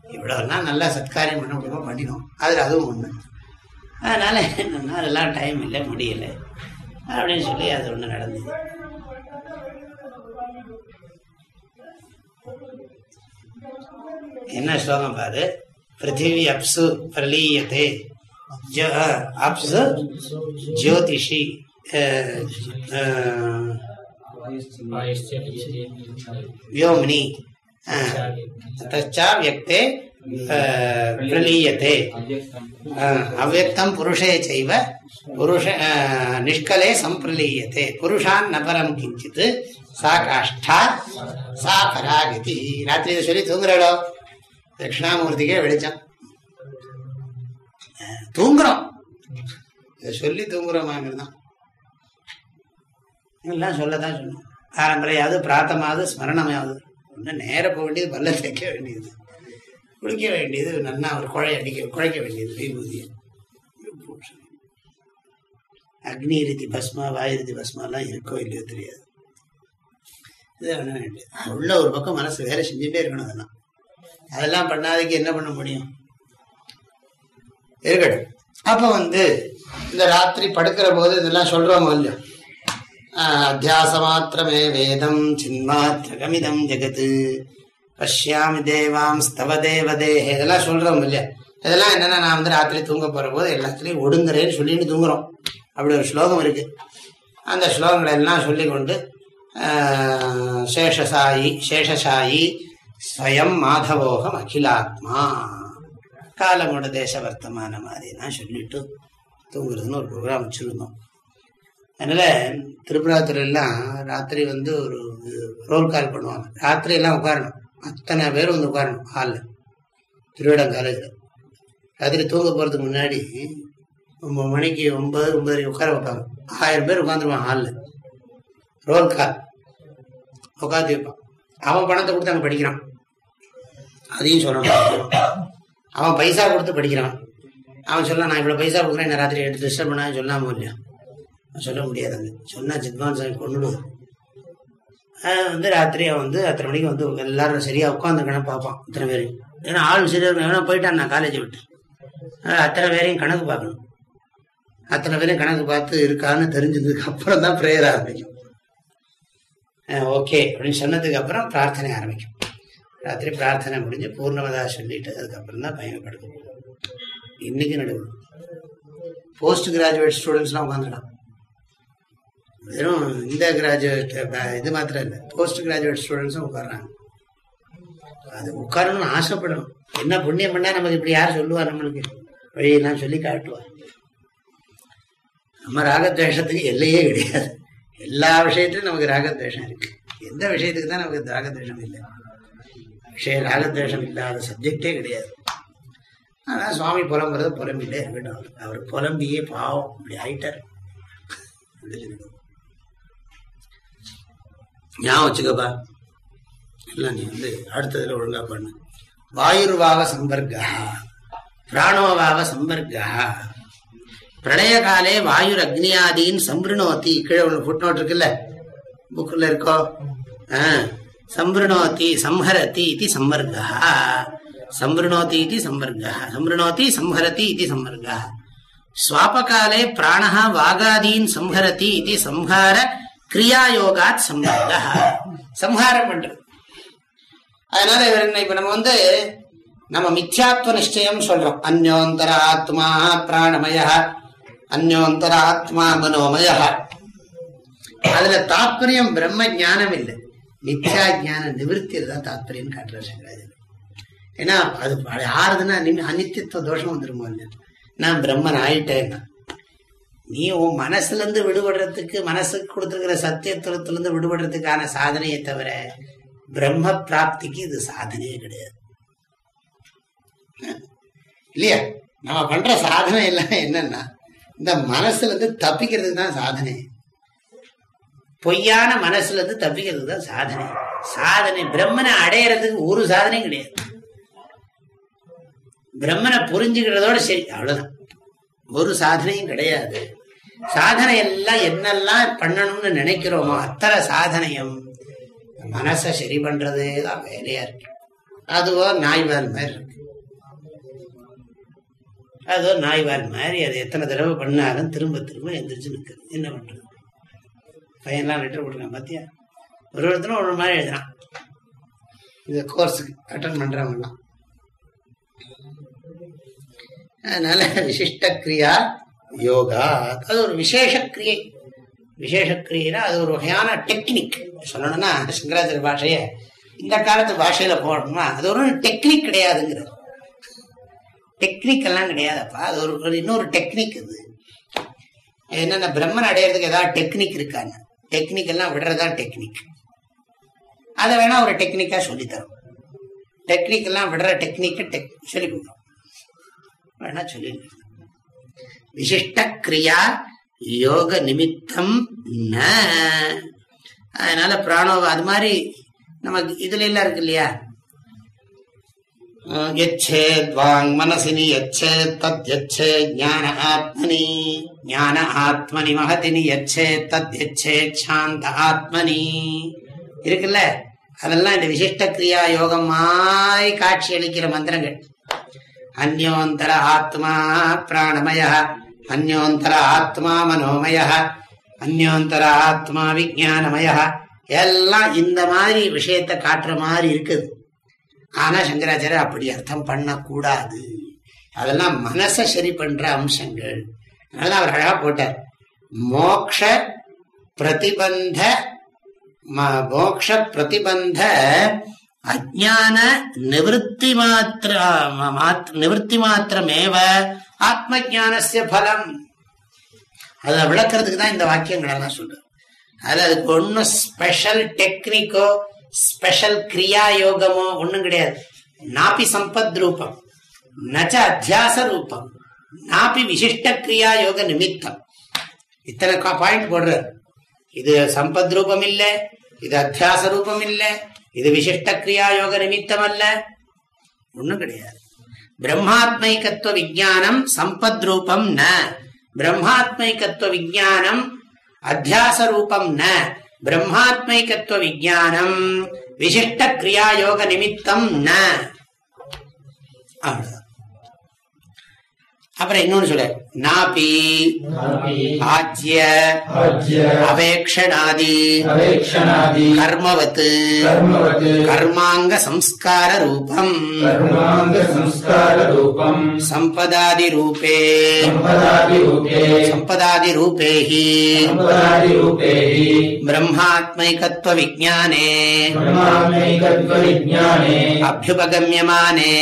இவ்வளவுனா நல்லா சத்காரியம் பண்ண முடியுமோ பண்ணினோம். அதுல அதுவும் ஒண்ணு. அதனால என்னன்னா அதெல்லாம் டைம் இல்லை முடியல. அப்படின்னு சொல்லி அது ஒண்ணு நடந்தது. என்ன ஸ்லோகம் பாரு பிருத்திவி அப்சு பிரலீயத்தே ஜ- அப்சு ஜோதிஷி அஹ், அஹ், व्योम्नि तच्चा व्यक्ते प्रलीयते अव्यक्तं पुरुषे चैव पुरुष निष्कले सम्प्रलीयते पुरुषान् न परं किञ्चित् सा काष्ठा सा परागति ராத்திரி இதை சொல்லி தூங்குறாளோ தட்சிணாமூர்த்திக்கே வெளிச்சம். தூங்குறோம். இதை சொல்லி தூங்குறோமாங்கிறது தான். எல்லாம் சொல்லத்தான் சொன்னோம். ஆரம்பரையாவது பிராத்தமாவது ஸ்மரணமாவது. ஒன்று நேர போக வேண்டியது பல்ல தைக்க வேண்டியது. குளிக்க வேண்டியது நன்னா ஒரு குழை அடிக்க குழைக்க வேண்டியது விபூதியை அக்னி ரீதி பஸ்மா வாயுதி பஸ்மாலாம் இருக்கோ இல்லையோ தெரியாது. இது வேண்டியது உள்ள ஒரு பக்கம் மனசு வேலை செஞ்சுட்டே இருக்கணும் அதெல்லாம். அதெல்லாம் பண்ணாததுக்கு என்ன பண்ண முடியும்? இருக்கட்டும். அப்ப வந்து இந்த ராத்திரி படுக்கிற போது இதெல்லாம் சொல்கிறோமோ இல்லையோ? அத்தியாசமாத்திரமே வேதம் சின்மாத்திரகமிதம் ஜெகத்து. பஷ்யாமி தேவாம் ஸ்தவ தேவதேஹே இதெல்லாம் சொல்றோம் இல்லையா? இதெல்லாம் என்னன்னா நான் வந்து ராத்திரி தூங்க போற போது எல்லாத்துலயும் ஒடுங்குறேன்னு சொல்லிட்டு தூங்குறோம். அப்படி ஒரு ஸ்லோகம் இருக்கு. அந்த ஸ்லோகங்களை எல்லாம் சொல்லி கொண்டு சேஷசாயி சேஷசாயி ஸ்வயம் மாதவோகம் அகிலாத்மா. காலமோட தேச வர்த்தமான மாதிரிலாம் சொல்லிட்டு தூங்குறதுன்னு ஒரு ப்ரோக்ராம் வச்சிருந்தோம். அதனால திருப்புராத்திரெல்லாம் ராத்திரி வந்து ஒரு ரோல் கால் பண்ணுவாங்க. ராத்திரி எல்லாம் உட்காரணும். அத்தனை பேர் வந்து உட்காரணும் ஹாலில் திருவிடம் காலேஜில் ராத்திரி தூங்க போகிறதுக்கு முன்னாடி ஒம்பது மணிக்கு ஒன்பது ஒன்பது உட்கார வைப்பாங்க. ஆயிரம் பேர் உட்காந்துருவான் ஹாலில் ரோல் கால் உட்காந்து வைப்பான். அவன் பணத்தை கொடுத்து அங்கே படிக்கிறான். அதையும் சொல்லணும். அவன் பைசா கொடுத்து படிக்கிறான். அவன் சொல்ல நான் இவ்வளோ பைசா கொடுக்குறேன் என்ன ராத்திரி எடுத்து டிஸ்டர்ப் பண்ணா சொல்லாம இல்லையா? சொல்ல முடியாது சொன்னா சித்வான் சாமி கொண்டுடுவார் வந்து ராத்திரி அவன் வந்து அத்தனை மணிக்கு வந்து எல்லாரும் சரியா உட்காந்துருக்கணும் பார்ப்பான் அத்தனை பேரையும். ஏன்னா ஆள் சரியா இருக்கும் எவனா போயிட்டான் நான் காலேஜை விட்டு. அதனால அத்தனை பேரையும் கணக்கு பார்க்கணும். அத்தனை பேரையும் கணக்கு பார்த்து இருக்கான்னு தெரிஞ்சதுக்கு அப்புறம் தான் ப்ரேயர் ஆரம்பிக்கும் ஓகே அப்படின்னு சொன்னதுக்கு அப்புறம் பிரார்த்தனை ஆரம்பிக்கும். ராத்திரி பிரார்த்தனை முடிஞ்சு பூர்ணமதா சொல்லிட்டு அதுக்கப்புறம் தான் பையன் படுக்கும் இன்னைக்கு நடுவு போஸ்ட் கிராஜுவேட் ஸ்டூடெண்ட்ஸ்லாம் உட்காந்துடலாம் வெறும் இந்த கிராஜுவேட் இது மாத்திரம் இல்லை. போஸ்ட் கிராஜுவேட் ஸ்டூடெண்ட்ஸும் உட்கார்றாங்க. அது உட்காரணும்னு ஆசைப்படணும். என்ன புண்ணியம் பண்ணா நமக்கு இப்படி யார் சொல்லுவா நம்மளுக்கு? வழியெல்லாம் சொல்லி காட்டுவார் நம்ம ராகத்வேஷத்துக்கு எல்லையே கிடையாது. எல்லா விஷயத்திலும் நமக்கு ராகத்வேஷம் இருக்கு. எந்த விஷயத்துக்கு தான் நமக்கு ராகத்வேஷம் இல்லை. விஷய ராகத்வேஷம் இல்லாத சப்ஜெக்டே கிடையாது ஆனால் சுவாமி புலம்புறது புலம்பிலே இருக்கட்டும் அவர். அவர் புலம்பியே பாவம் இப்படி ஆயிட்டார் அப்படி ஞாபகம் வச்சுக்கப்பா இல்லை நீ வந்து அடுத்ததுல ஒழுங்கா பண்ணு வாயுர்வாக சம்பர்கா பிராணோவாக சம்பர்கா பிரளய காலே வாயுர் அக்னியாதீன் சம்பிருணோத்தி கீழே ஒன்று ஃபுட்நோட் இருக்குல்ல புக்கில் இருக்கோ ஆ, சம்ருணோதி சம்ஹரதி இது சம்பர்கா சம்ருணோதி இது சம்பர்கா சம்ருணோதி சம்ஹரதி இது சம்பர்கா ஸ்வாபகாலே பிராணா வாகாதீன் சம்ஹரதி இது சம்ஹார கிரியாயோகாத் சம்பர்கா சம்ஹாரம் பண்றது. அதனால இவர் என்ன இப்ப நம்ம வந்து நம்ம மித்யாத்வ நிச்சயம் சொல்றோம். அந்யோந்தர ஆத்மா பிராணமய அந்யோந்தர ஆத்மா மனோமய அதுல தாற்பயம் பிரம்ம ஜானம் இல்லை. மித்யா ஞான நிவர்த்தியில் தான் தாத்பரியம் காட்டுற சங்கராஜன் ஏன்னா அது ஆறுதுன்னா நின்னு அனித்தியத்துவ தோஷம் வந்துருமோ நான் பிரம்மன் ஆயிட்டேன்னா நீ உன் மனசுல இருந்து விடுபடுறதுக்கு மனசுக்கு கொடுத்துருக்கிற சத்தியத்துவத்திலேருந்து விடுபடுறதுக்கான சாதனையை தவிர பிரம்ம பிராப்திக்கு இது சாதனையே கிடையாது. இல்லையா? நம்ம பண்ற சாதனை எல்லாம் என்னன்னா இந்த மனசுல இருந்து தப்பிக்கிறதுக்கு தான் சாதனை. பொய்யான மனசுல இருந்து தப்பிக்கிறதுக்கு தான் சாதனை. சாதனை பிரம்மனை அடையறதுக்கு ஒரு சாதனையும் கிடையாது. பிரம்மனை புரிஞ்சுக்கிறதோட சரி அவ்வளவுதான். ஒரு சாதனையும் கிடையாது. சாதனை எல்லாம் என்னெல்லாம் பண்ணணும்னு நினைக்கிறோமோ அத்தனை சாதனையும் மனசை சரி பண்றதே தான் வேலையா இருக்கு. அதுவோ நாய்வால் மாதிரி இருக்கு. அதுவோ நாய்வால் மாதிரி அது எத்தனை தடவை பண்ணாலும் திரும்ப திரும்ப எந்திரிச்சு நிற்குது என்ன பண்றது? பையன்லாம் லெட்டர் போட்டுருக்கான் பார்த்தியா ஒரு ஒருத்தரும் ஒரு மாதிரி எழுதுறான். இந்த கோர்ஸுக்கு அட்டன் பண்ணுறவங்கலாம் அதனால விசிஷ்ட கிரியா யோகா அது ஒரு விசேஷ கிரியை விசேஷ கிரியைனா அது ஒரு வகையான டெக்னிக் சொல்லணும்னா சங்கராச்சாரிய பாஷைய இந்த காலத்து பாஷையில போடணும்னா அது ஒரு டெக்னிக் கிடையாதுங்கிறது. டெக்னிக் எல்லாம் கிடையாதப்பா. அது ஒரு ஒரு இன்னொரு டெக்னிக் இது என்னென்ன பிரம்மன் அடையிறதுக்கு ஏதாவது டெக்னிக் இருக்காங்க டெக்னிக் எல்லாம் விடுறதா டெக்னிக் அதை வேணா ஒரு டெக்னிக்கா சொல்லித்தரும் டெக்னிக் எல்லாம் விடுற டெக்னிக்கு டெக் சொல்லி கொடுக்கணும். வேணா சொல்லி விசிஷ்ட கிரியா யோக நிமித்தம் ந. அதனால பிராணோவ அது மாதிரி நமக்கு இதுல எல்லாம் இருக்கு இல்லையா? யச்சேத் மனசினி எச்சே தத் எச்சே ஞான ஆத்மனி. ஞான ஆத்மனி மகதினி எச்சே தத் யச்சேத் சாந்த ஆத்மனி. இருக்குல்ல? அதெல்லாம் இந்த விசிஷ்ட கிரியா யோகம் காட்சி அளிக்கிற மந்திரங்கள். அந்யோந்தர ஆத்மா பிராணமய அந்யோந்தர ஆத்மா மனோமய அந்யோந்தர ஆத்மா விஜானமய எல்லாம் இந்த மாதிரி விஷயத்தை காட்டுற மாதிரி இருக்குது. ஆனா சங்கராச்சாரியர் அப்படி அர்த்தம் பண்ணக்கூடாது. அதெல்லாம் மனசை சரி பண்ற அம்சங்கள். அதனால அவர் அழகா போட்டார். மோக்ஷ பிரதிபந்த ம- மோக்ஷ பிரதிபந்த அஜான நிவத்தி மாத்திர மாத்- மாத்திரமேவ ஆத்ம ஜானசிய பலம். அதை விளக்கிறதுக்கு தான் இந்த வாக்கியங்கள் எல்லாம் சொல்றேன் அது அதுக்கு ஒன்றும் ஸ்பெஷல் டெக்னிக்கோ ஸ்பெஷல் கிரியா யோகமோ ஒன்றும் கிடையாது. நாபி சம்பத் ரூபம். நச்ச அத்தியாச ரூபம். நாப்பி விசிஷ்ட கிரியா யோக நிமித்தம். இத்தனை பாயிண்ட் போடுறார். இது சம்பத் ரூபம் இல்ல இது அத்தியாச ரூபம் இல்ல இது விசிஷ்ட கிரியா யோக நிமித்தம் அல்ல ஒண்ணும் கிடையாது. பிரம்மாத்மைகத்துவ விஜானம் சம்பத் ரூபம் ந. பிரம்மாத்மைகத்துவ விஜானம் அத்தியாச ரூபம் ந. பிரம்மாத்மைகத்துவ விஜானம் விசிஷ்ட கிரியா யோக நிமித்தம் ந. அவ்வளவுதான். அப்புறம் இன்னொன்னு சொல்ற நாபி. ஆஜ்ய. அவேக்ஷணாதி. கர்மவத்து. கர்மாங்க சம்ஸ்கார ரூபம். சம்பதாதி ரூபே. சம்பதாதி ரூபேஹி. பிரம்மாத்மைகத்வ விஜானே அபியுபகமியமானே.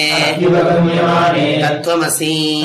தத்துவமசி.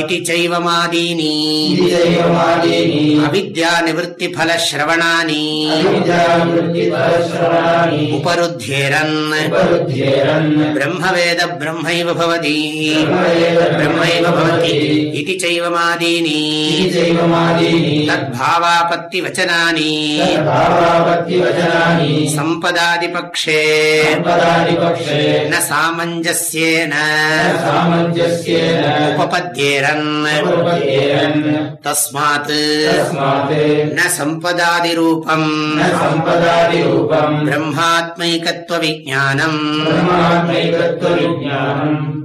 ఇది అవిద్యా నివృత్తి ఉపరుధ్యేరన్. బ్రహ్మవేద బ్రహ్మైవతి భవతి. తద్భావాపత్తివచనాని. సంపదాదిపక్షే. న సామంజస్యేన. चैवमादीनि तद्भावापत्तिवचनानि तद्भावापत्तिवचनानि सम्पदादिपक्षे सम्पदादिपक्षे न सामञ्जस्येन सामञ्जस्येन उपपद्येरन् उपपद्येरन् तस्मात् तस्मात् न सम्पदादिरूपम् न सम्पदादिरूपम् ब्रह्मात्मैकत्वविज्ञानम् ब्रह्मात्मैकत्वविज्ञानम्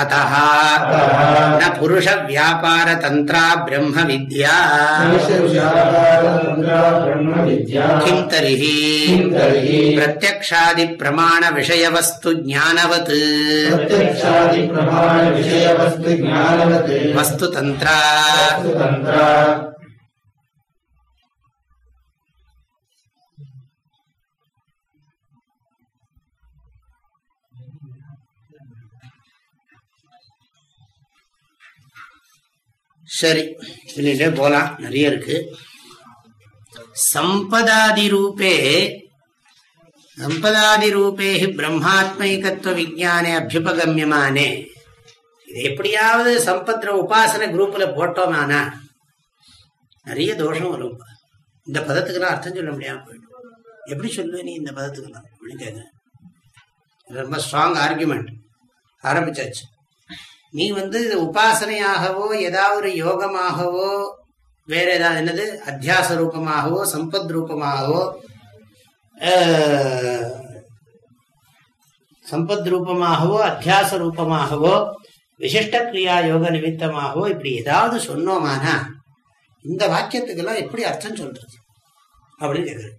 अतः अतः न पुरुषव्यापारतन्त्रा ब्रह्मविद्या ब्रह्मविद्या किम् तर्हि किं तर्हि प्रत्यक्षादिप्रमाणविषयवस्तु ज्ञानवत् प्रत्यक्षादिप्रमाणविषयवस्तु ज्ञानवत् वस्तुतन्त्रा சரி சொல்லிட்டே போலாம். நிறைய இருக்கு. சம்பதாதி ரூபே சம்பதாதி ரூபே பிரம்மாத்மைகத்துவ விஜானே அபியுபகமியமானே. இது எப்படியாவது சம்பத்ர உபாசன குரூப்ல போட்டோமானா நிறைய தோஷம் வரும். இந்த பதத்துக்கெல்லாம் அர்த்தம் சொல்ல முடியாம போயிடும். எப்படி சொல்லுவே நீ இந்த பதத்துக்கெல்லாம் அப்படின்னு கேட்க ரொம்ப ஸ்ட்ராங் ஆர்குமெண்ட் ஆரம்பிச்சாச்சு. நீ வந்து உபாசனையாகவோ ஏதாவது ஒரு யோகமாகவோ வேற ஏதாவது என்னது? அத்தியாச ரூபமாகவோ சம்பத் ரூபமாகவோ சம்பத் ரூபமாகவோ அத்தியாச ரூபமாகவோ விசிஷ்ட கிரியா யோக நிமித்தமாகவோ இப்படி ஏதாவது சொன்னோமானா இந்த வாக்கியத்துக்கெல்லாம் எப்படி அர்த்தம் சொல்றது? அப்படின்னு கேக்குறேன்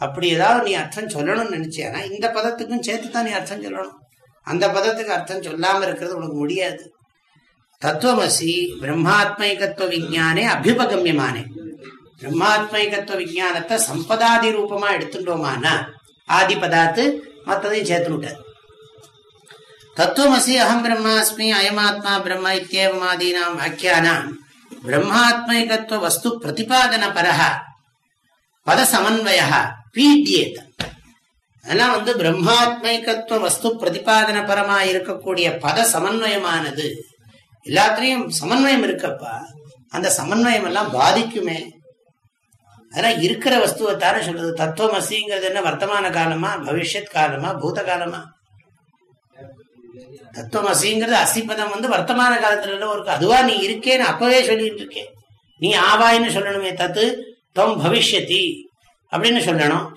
அப்படி ஏதாவது நீ அர்த்தம் சொல்லணும்னு நினைச்சியானா இந்த பதத்துக்கும் சேர்த்து தான் நீ அர்த்தம் சொல்லணும். அந்த பதத்துக்கு அர்த்தம் சொல்லாம இருக்கிறது உனக்கு முடியாது. தத்துவமசி பிரம்மாத்மைகத்துவ விஜானே அபியுபகமியமானே பிரம்மாத்மைகத்துவ விஜானத்தை சம்பதாதி ரூபமா எடுத்துட்டோமானா ஆதி பதாத்து மற்றதையும் சேர்த்துனுட்டார் தத்துவமசி அகம் பிரம்மாஸ்மி அயமாத்மா பிரம்ம இத்தியவமாதீனாம் வாக்கியானாம். பிரம்மாத்மைகத்துவ வஸ்து பிரதிபாதன பரஹ பத சமன்வய பீடியேத அதெல்லாம் வந்து பிரம்மாத்மைகத்துவ வஸ்து பிரதிபாதன பரமா இருக்கக்கூடிய பத சமன்வயமானது. எல்லாத்துலயும் சமன்வயம் இருக்கப்பா. அந்த சமன்வயம் எல்லாம் பாதிக்குமே. அதெல்லாம் இருக்கிற வஸ்துவை தானே சொல்றது. தத்துவமசிங்கிறது என்ன? வர்த்தமான காலமா? பவிஷ்யத் காலமா? பூத காலமா? தத்துவமசிங்கிறது அசிபதம் வந்து வர்த்தமான காலத்துல ஒரு இருக்கு. அதுவா நீ இருக்கேன்னு அப்பவே சொல்லிட்டு இருக்கேன். நீ ஆவாயின்னு சொல்லணுமே தத்து. தொம் பவிஷ்யத்தி அப்படின்னு சொல்லணும்.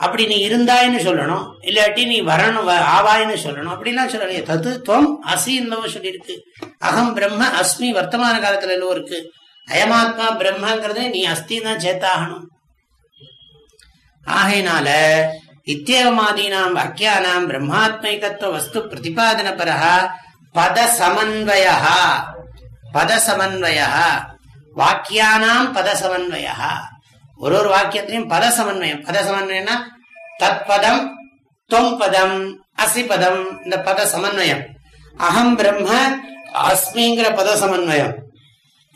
அப்படி நீ இருந்தாயின்னு சொல்லணும். இல்லாட்டி நீ வரணும் வ- ஆவாயின்னு சொல்லணும். அப்படிலாம் சொல்லலையே. தத்து துவம் அசி என்னவோ சொல்லியிருக்கு. அகம் பிரம்ம அஸ்மி வர்த்தமான காலத்துல எல்லாம் இருக்கு. அயமாத்மா பிரம்மங்கிறதே நீ அஸ்தி தான் சேத்தாகணும் ஆகையினால இத்தியவமாதீனாம் வாக்கியானாம் பிரம்மாத்மைகத்துவ வஸ்து பிரதிபாதன பரஹா பத சமன்வயா பத சமன்வயா வாக்கியானாம் பத சமன்வயா ஒரு ஒரு வாக்கியத்திலையும் பத சமன்வயம். பத சமன்வயம்னா தத்பதம் தொம் பதம் அசி பதம் இந்த பத சமன்வயம். அகம் பிரம்ம அஸ்மிங்கிற பத சமன்வயம்.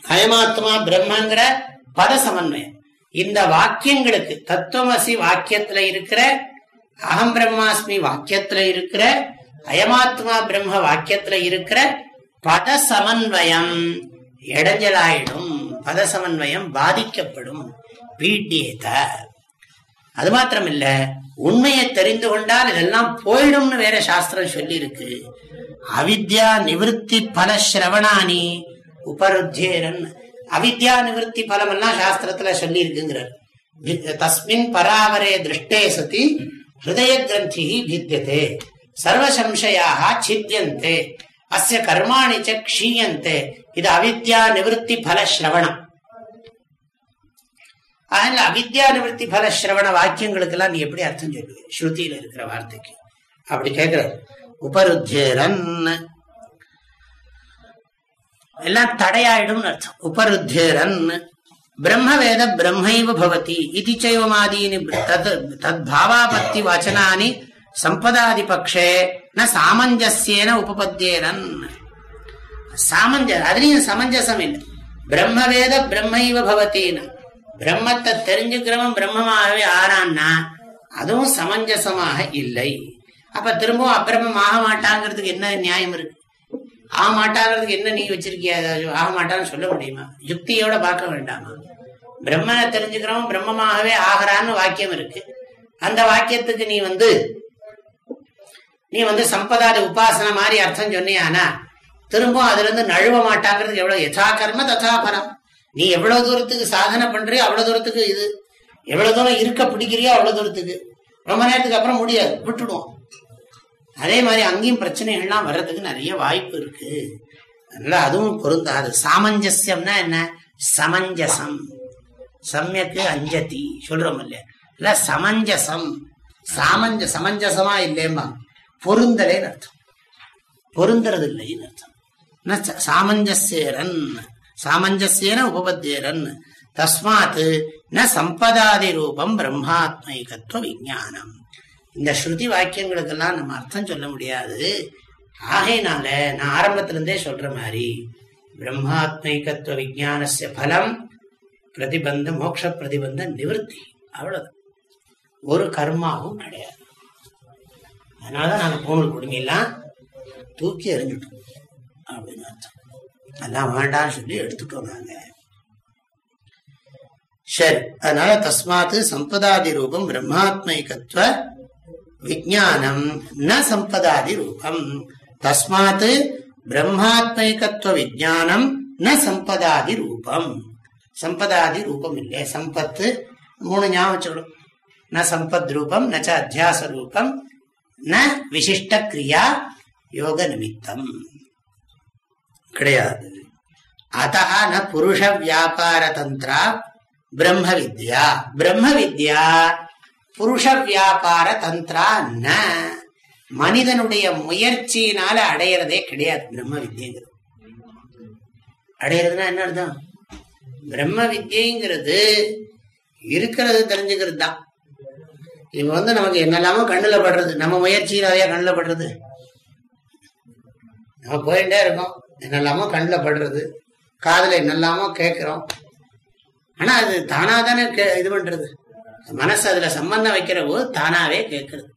அயமாத்மா பிரம்மங்கிற பத சமன்வயம். இந்த வாக்கியங்களுக்கு தத்துவமசி வாக்கியத்துல இருக்கிற அகம் பிரம்மாஸ்மி வாக்கியத்துல இருக்கிற அயமாத்மா பிரம்ம வாக்கியத்துல இருக்கிற பத சமன்வயம். இடைஞ்சலாயிடும். பத சமன்வயம் பாதிக்கப்படும். பீட்டியத அது மாத்திரம் இல்ல உண்மையை தெரிந்து கொண்டால் இதெல்லாம் போயிடும்னு வேற சாஸ்திரம் சொல்லி இருக்கு அவித்யா நிவர்த்தி பல சிரவணானி உபருத்தேரன் அவித்யா நிவர்த்தி பலம் எல்லாம் சாஸ்திரத்துல சொல்லி இருக்குங்கிறார் தஸ்மின் பராவரே திருஷ்டே சதி ஹிருதய கிரந்தி பித்தியதே சர்வசம்சயாக சித்தியந்தே. அஸ்ய கர்மாணி ச க்ஷீயந்தே. இது அவித்யா நிவர்த்தி பல சிரவணம் அதனால அவித்யா நிவர்த்தி பல சிரவண வாக்கியங்களுக்கு எல்லாம் நீ எப்படி அர்த்தம் சொல்லுவ? ஸ்ருதியில இருக்கிற வார்த்தைக்கு. அப்படி கேட்கிற உபருத்தேரன். எல்லாம் தடையாயிடும் அர்த்தம். உபருத்தேரன். பிரம்மவேத பிரம்மைவ பவதி. இது செய்வமாதீனி தத் தத் பாவாபத்தி வச்சனானி சம்பதாதி பக்ஷே ந சாமஞ்சஸ்யேன உபபத்தியேரன் சாமஞ்ச அதுலயும் சமஞ்சசம் இல்லை. பிரம்மவேத பிரம்மைவ பவத்தின்னு பிரம்மத்தை தெரிஞ்சுக்கிறவன் பிரம்மமாகவே ஆறான்னா அதுவும் சமஞ்சசமாக இல்லை. அப்ப திரும்பவும் அப்பிரமம் ஆக மாட்டாங்கிறதுக்கு என்ன நியாயம் இருக்கு? ஆக மாட்டாங்கிறதுக்கு என்ன நீ வச்சிருக்கிய? ஆக மாட்டான்னு சொல்ல முடியுமா? யுக்தியோட பார்க்க வேண்டாமா? பிரம்மனை தெரிஞ்சுக்கிறவன் பிரம்மமாகவே ஆகிறான்னு வாக்கியம் இருக்கு. அந்த வாக்கியத்துக்கு நீ வந்து நீ வந்து சம்பதாதி உபாசனை மாதிரி அர்த்தம் சொன்னியானா திரும்பவும் அதுல இருந்து நழுவ மாட்டாங்கிறது எவ்வளவு யதா கர்ம ததா பரம் நீ எவ்வளவு தூரத்துக்கு சாதனை பண்றியோ அவ்வளவு தூரத்துக்கு இது. எவ்வளவு தூரம் இருக்க பிடிக்கிறியோ அவ்வளவு தூரத்துக்கு. ரொம்ப நேரத்துக்கு அப்புறம் முடியாது. விட்டுடுவோம். அதே மாதிரி அங்கேயும் பிரச்சனைகள்லாம் வர்றதுக்கு நிறைய வாய்ப்பு இருக்கு. அதனால அதுவும் பொருந்தாது சாமஞ்சசியம்னா என்ன? சமஞ்சசம். சமயக்கு அஞ்சதி. சொல்றோம் இல்லையா? இல்ல சமஞ்சசம். சாமஞ்ச சமஞ்சசமா இல்லையம்மா. பொருந்தலைன்னு அர்த்தம். பொருந்துறது இல்லைன்னு அர்த்தம் சாமஞ்சசேரன் சாமஞ்சசேன உபபத்தியரன். தஸ்மாத் ந சம்பதாதி ரூபம் பிரம்மாத்மைகத்துவ விஜானம் இந்த ஸ்ருதி வாக்கியங்களுக்கெல்லாம் நம்ம அர்த்தம் சொல்ல முடியாது. ஆகையினால நான் ஆரம்பத்திலிருந்தே சொல்ற மாதிரி பிரம்மாத்மைகத்துவ விஜானசிய பலம் பிரதிபந்த மோட்ச பிரதிபந்த நிவர்த்தி. அவ்வளவு ஒரு கர்மாவும் கிடையாது. அதனாலதான் நாங்கள் பூணூல் குடுமையெல்லாம் தூக்கி எறிஞ்சிட்டோம். அப்படின்னு அர்த்தம். அதெல்லாம் வேண்டாம்னு சொல்லி எடுத்துட்டோம் நாங்க சரி அதனால தஸ்மாத்து சம்பதாதி ரூபம் பிரம்மாத்மைகத்துவ விஜானம் ந சம்பதாதி ரூபம். தஸ்மாத்து பிரம்மாத்மைகத்துவ விஜானம் ந சம்பதாதி ரூபம். சம்பதாதி ரூபம் இல்லை சம்பத்து. மூணு ஞாபகம் வச்சுக்கணும். ந சம்பத் ரூபம் நச்ச அத்தியாச ரூபம் ந விசிஷ்ட கிரியா யோக நிமித்தம். கிடையாது. அத்த ந புருஷ வியாபார தந்திரா பிரம்ம வித்யா பிரம்ம வித்யா புருஷ வியாபார தந்திரா ந. மனிதனுடைய முயற்சியினால அடையிறதே கிடையாது பிரம்ம வித்யங்கிறது அடையிறதுனா என்ன அர்த்தம்? பிரம்ம வித்யங்கிறது இருக்கிறது தெரிஞ்சுக்கிறது தான். இப்ப வந்து நமக்கு என்னெல்லாமோ கண்ணுல படுறது நம்ம முயற்சியினாலேயே கண்ணுல படுறது? நம்ம போயிட்டே இருக்கோம். என்னெல்லாமோ கண்ணில் படுறது காதில் என்னெல்லாமோ கேட்குறோம். ஆனால் அது தானா தானே இது பண்ணுறது மனசு அதில் சம்பந்தம் வைக்கிற போது தானாகவே கேட்குறது.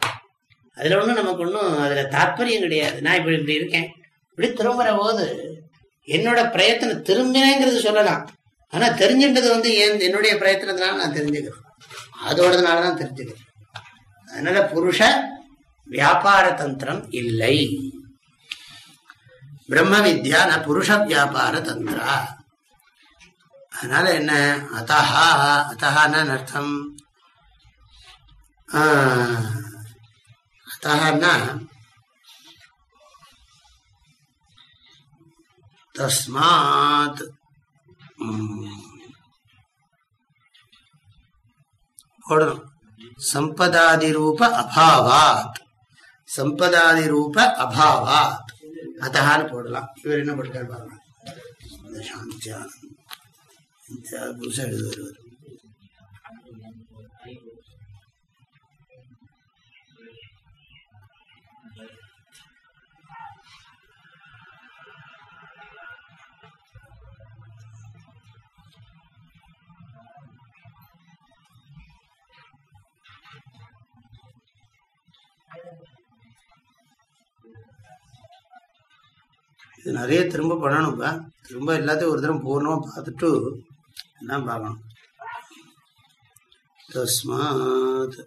அதில் ஒன்றும் நமக்கு ஒன்றும் அதில் தாற்பயம் கிடையாது. நான் இப்படி இப்படி இருக்கேன். இப்படி திரும்புகிற போது என்னோட பிரயத்தனம் திரும்பினேங்கிறது சொல்லலாம். ஆனால் தெரிஞ்சுன்றது வந்து ஏன் என்னுடைய பிரயத்தனத்தினால நான் தெரிஞ்சுக்கிறேன். அதோடதுனால தான் தெரிஞ்சுக்கிறேன். அதனால புருஷ வியாபார தந்திரம் இல்லை. பிரம்ம வித்யா ந புருஷ வியாபார தந்திரா அதனால என்ன அத்தஹா அத்தஹான்னு அர்த்தம் அத்தஹான்னா தஸ்மாத் போடணும் சம்பதாதி ரூப அபாவாத் சம்பதாதி ரூப அபாவாத் அத்தஹான்னு போடலாம். இவர் என்ன போட்டுக்காரு பாருங்க. சாந்தியானம் புதுசாக எழுதுவார் இது நிறைய திரும்ப பண்ணணும்ப்பா திரும்ப எல்லாத்தையும் ஒரு தரம் பூர்ணமாக பார்த்துட்டு என்ன பார்க்கணும்? தஸ்மாத்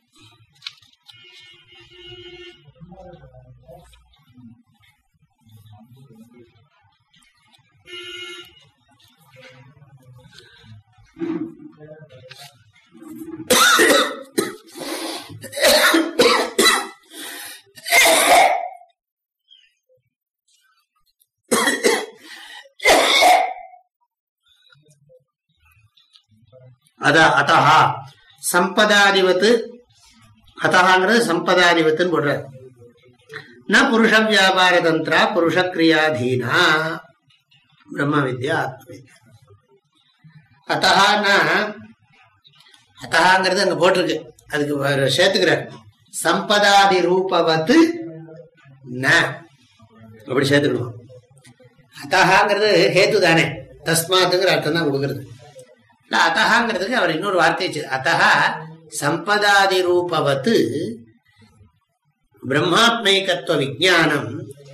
அத அத்தஹா. சம்பதாதிபத்து அத்தகாங்கிறது சம்பதாதிபத்துன்னு போடுற ந புருஷ வியாபார தந்திரா புருஷ கிரியாதீனா. பிரம்ம வித்யா ஆத்ம வித்யா அத்தகான்னா அத்தகாங்கிறது அங்க போட்டிருக்கு. அதுக்கு சேர்த்துக்கிறார். சம்பதாதி ரூபவத்து ந. அப்படி சேர்த்துக்கணும். அத்தகாங்கிறது ஹேத்து தானே தஸ்மாத்துங்கிற அர்த்தம் தான் கொடுக்கறது. இல்லை அத்தகாங்கிறதுக்கு அவர் இன்னொரு வார்த்தை அத்தகா சம்பதாதி ரூபவத்து பிரம்மாத்மேகத்துவ விஜானம்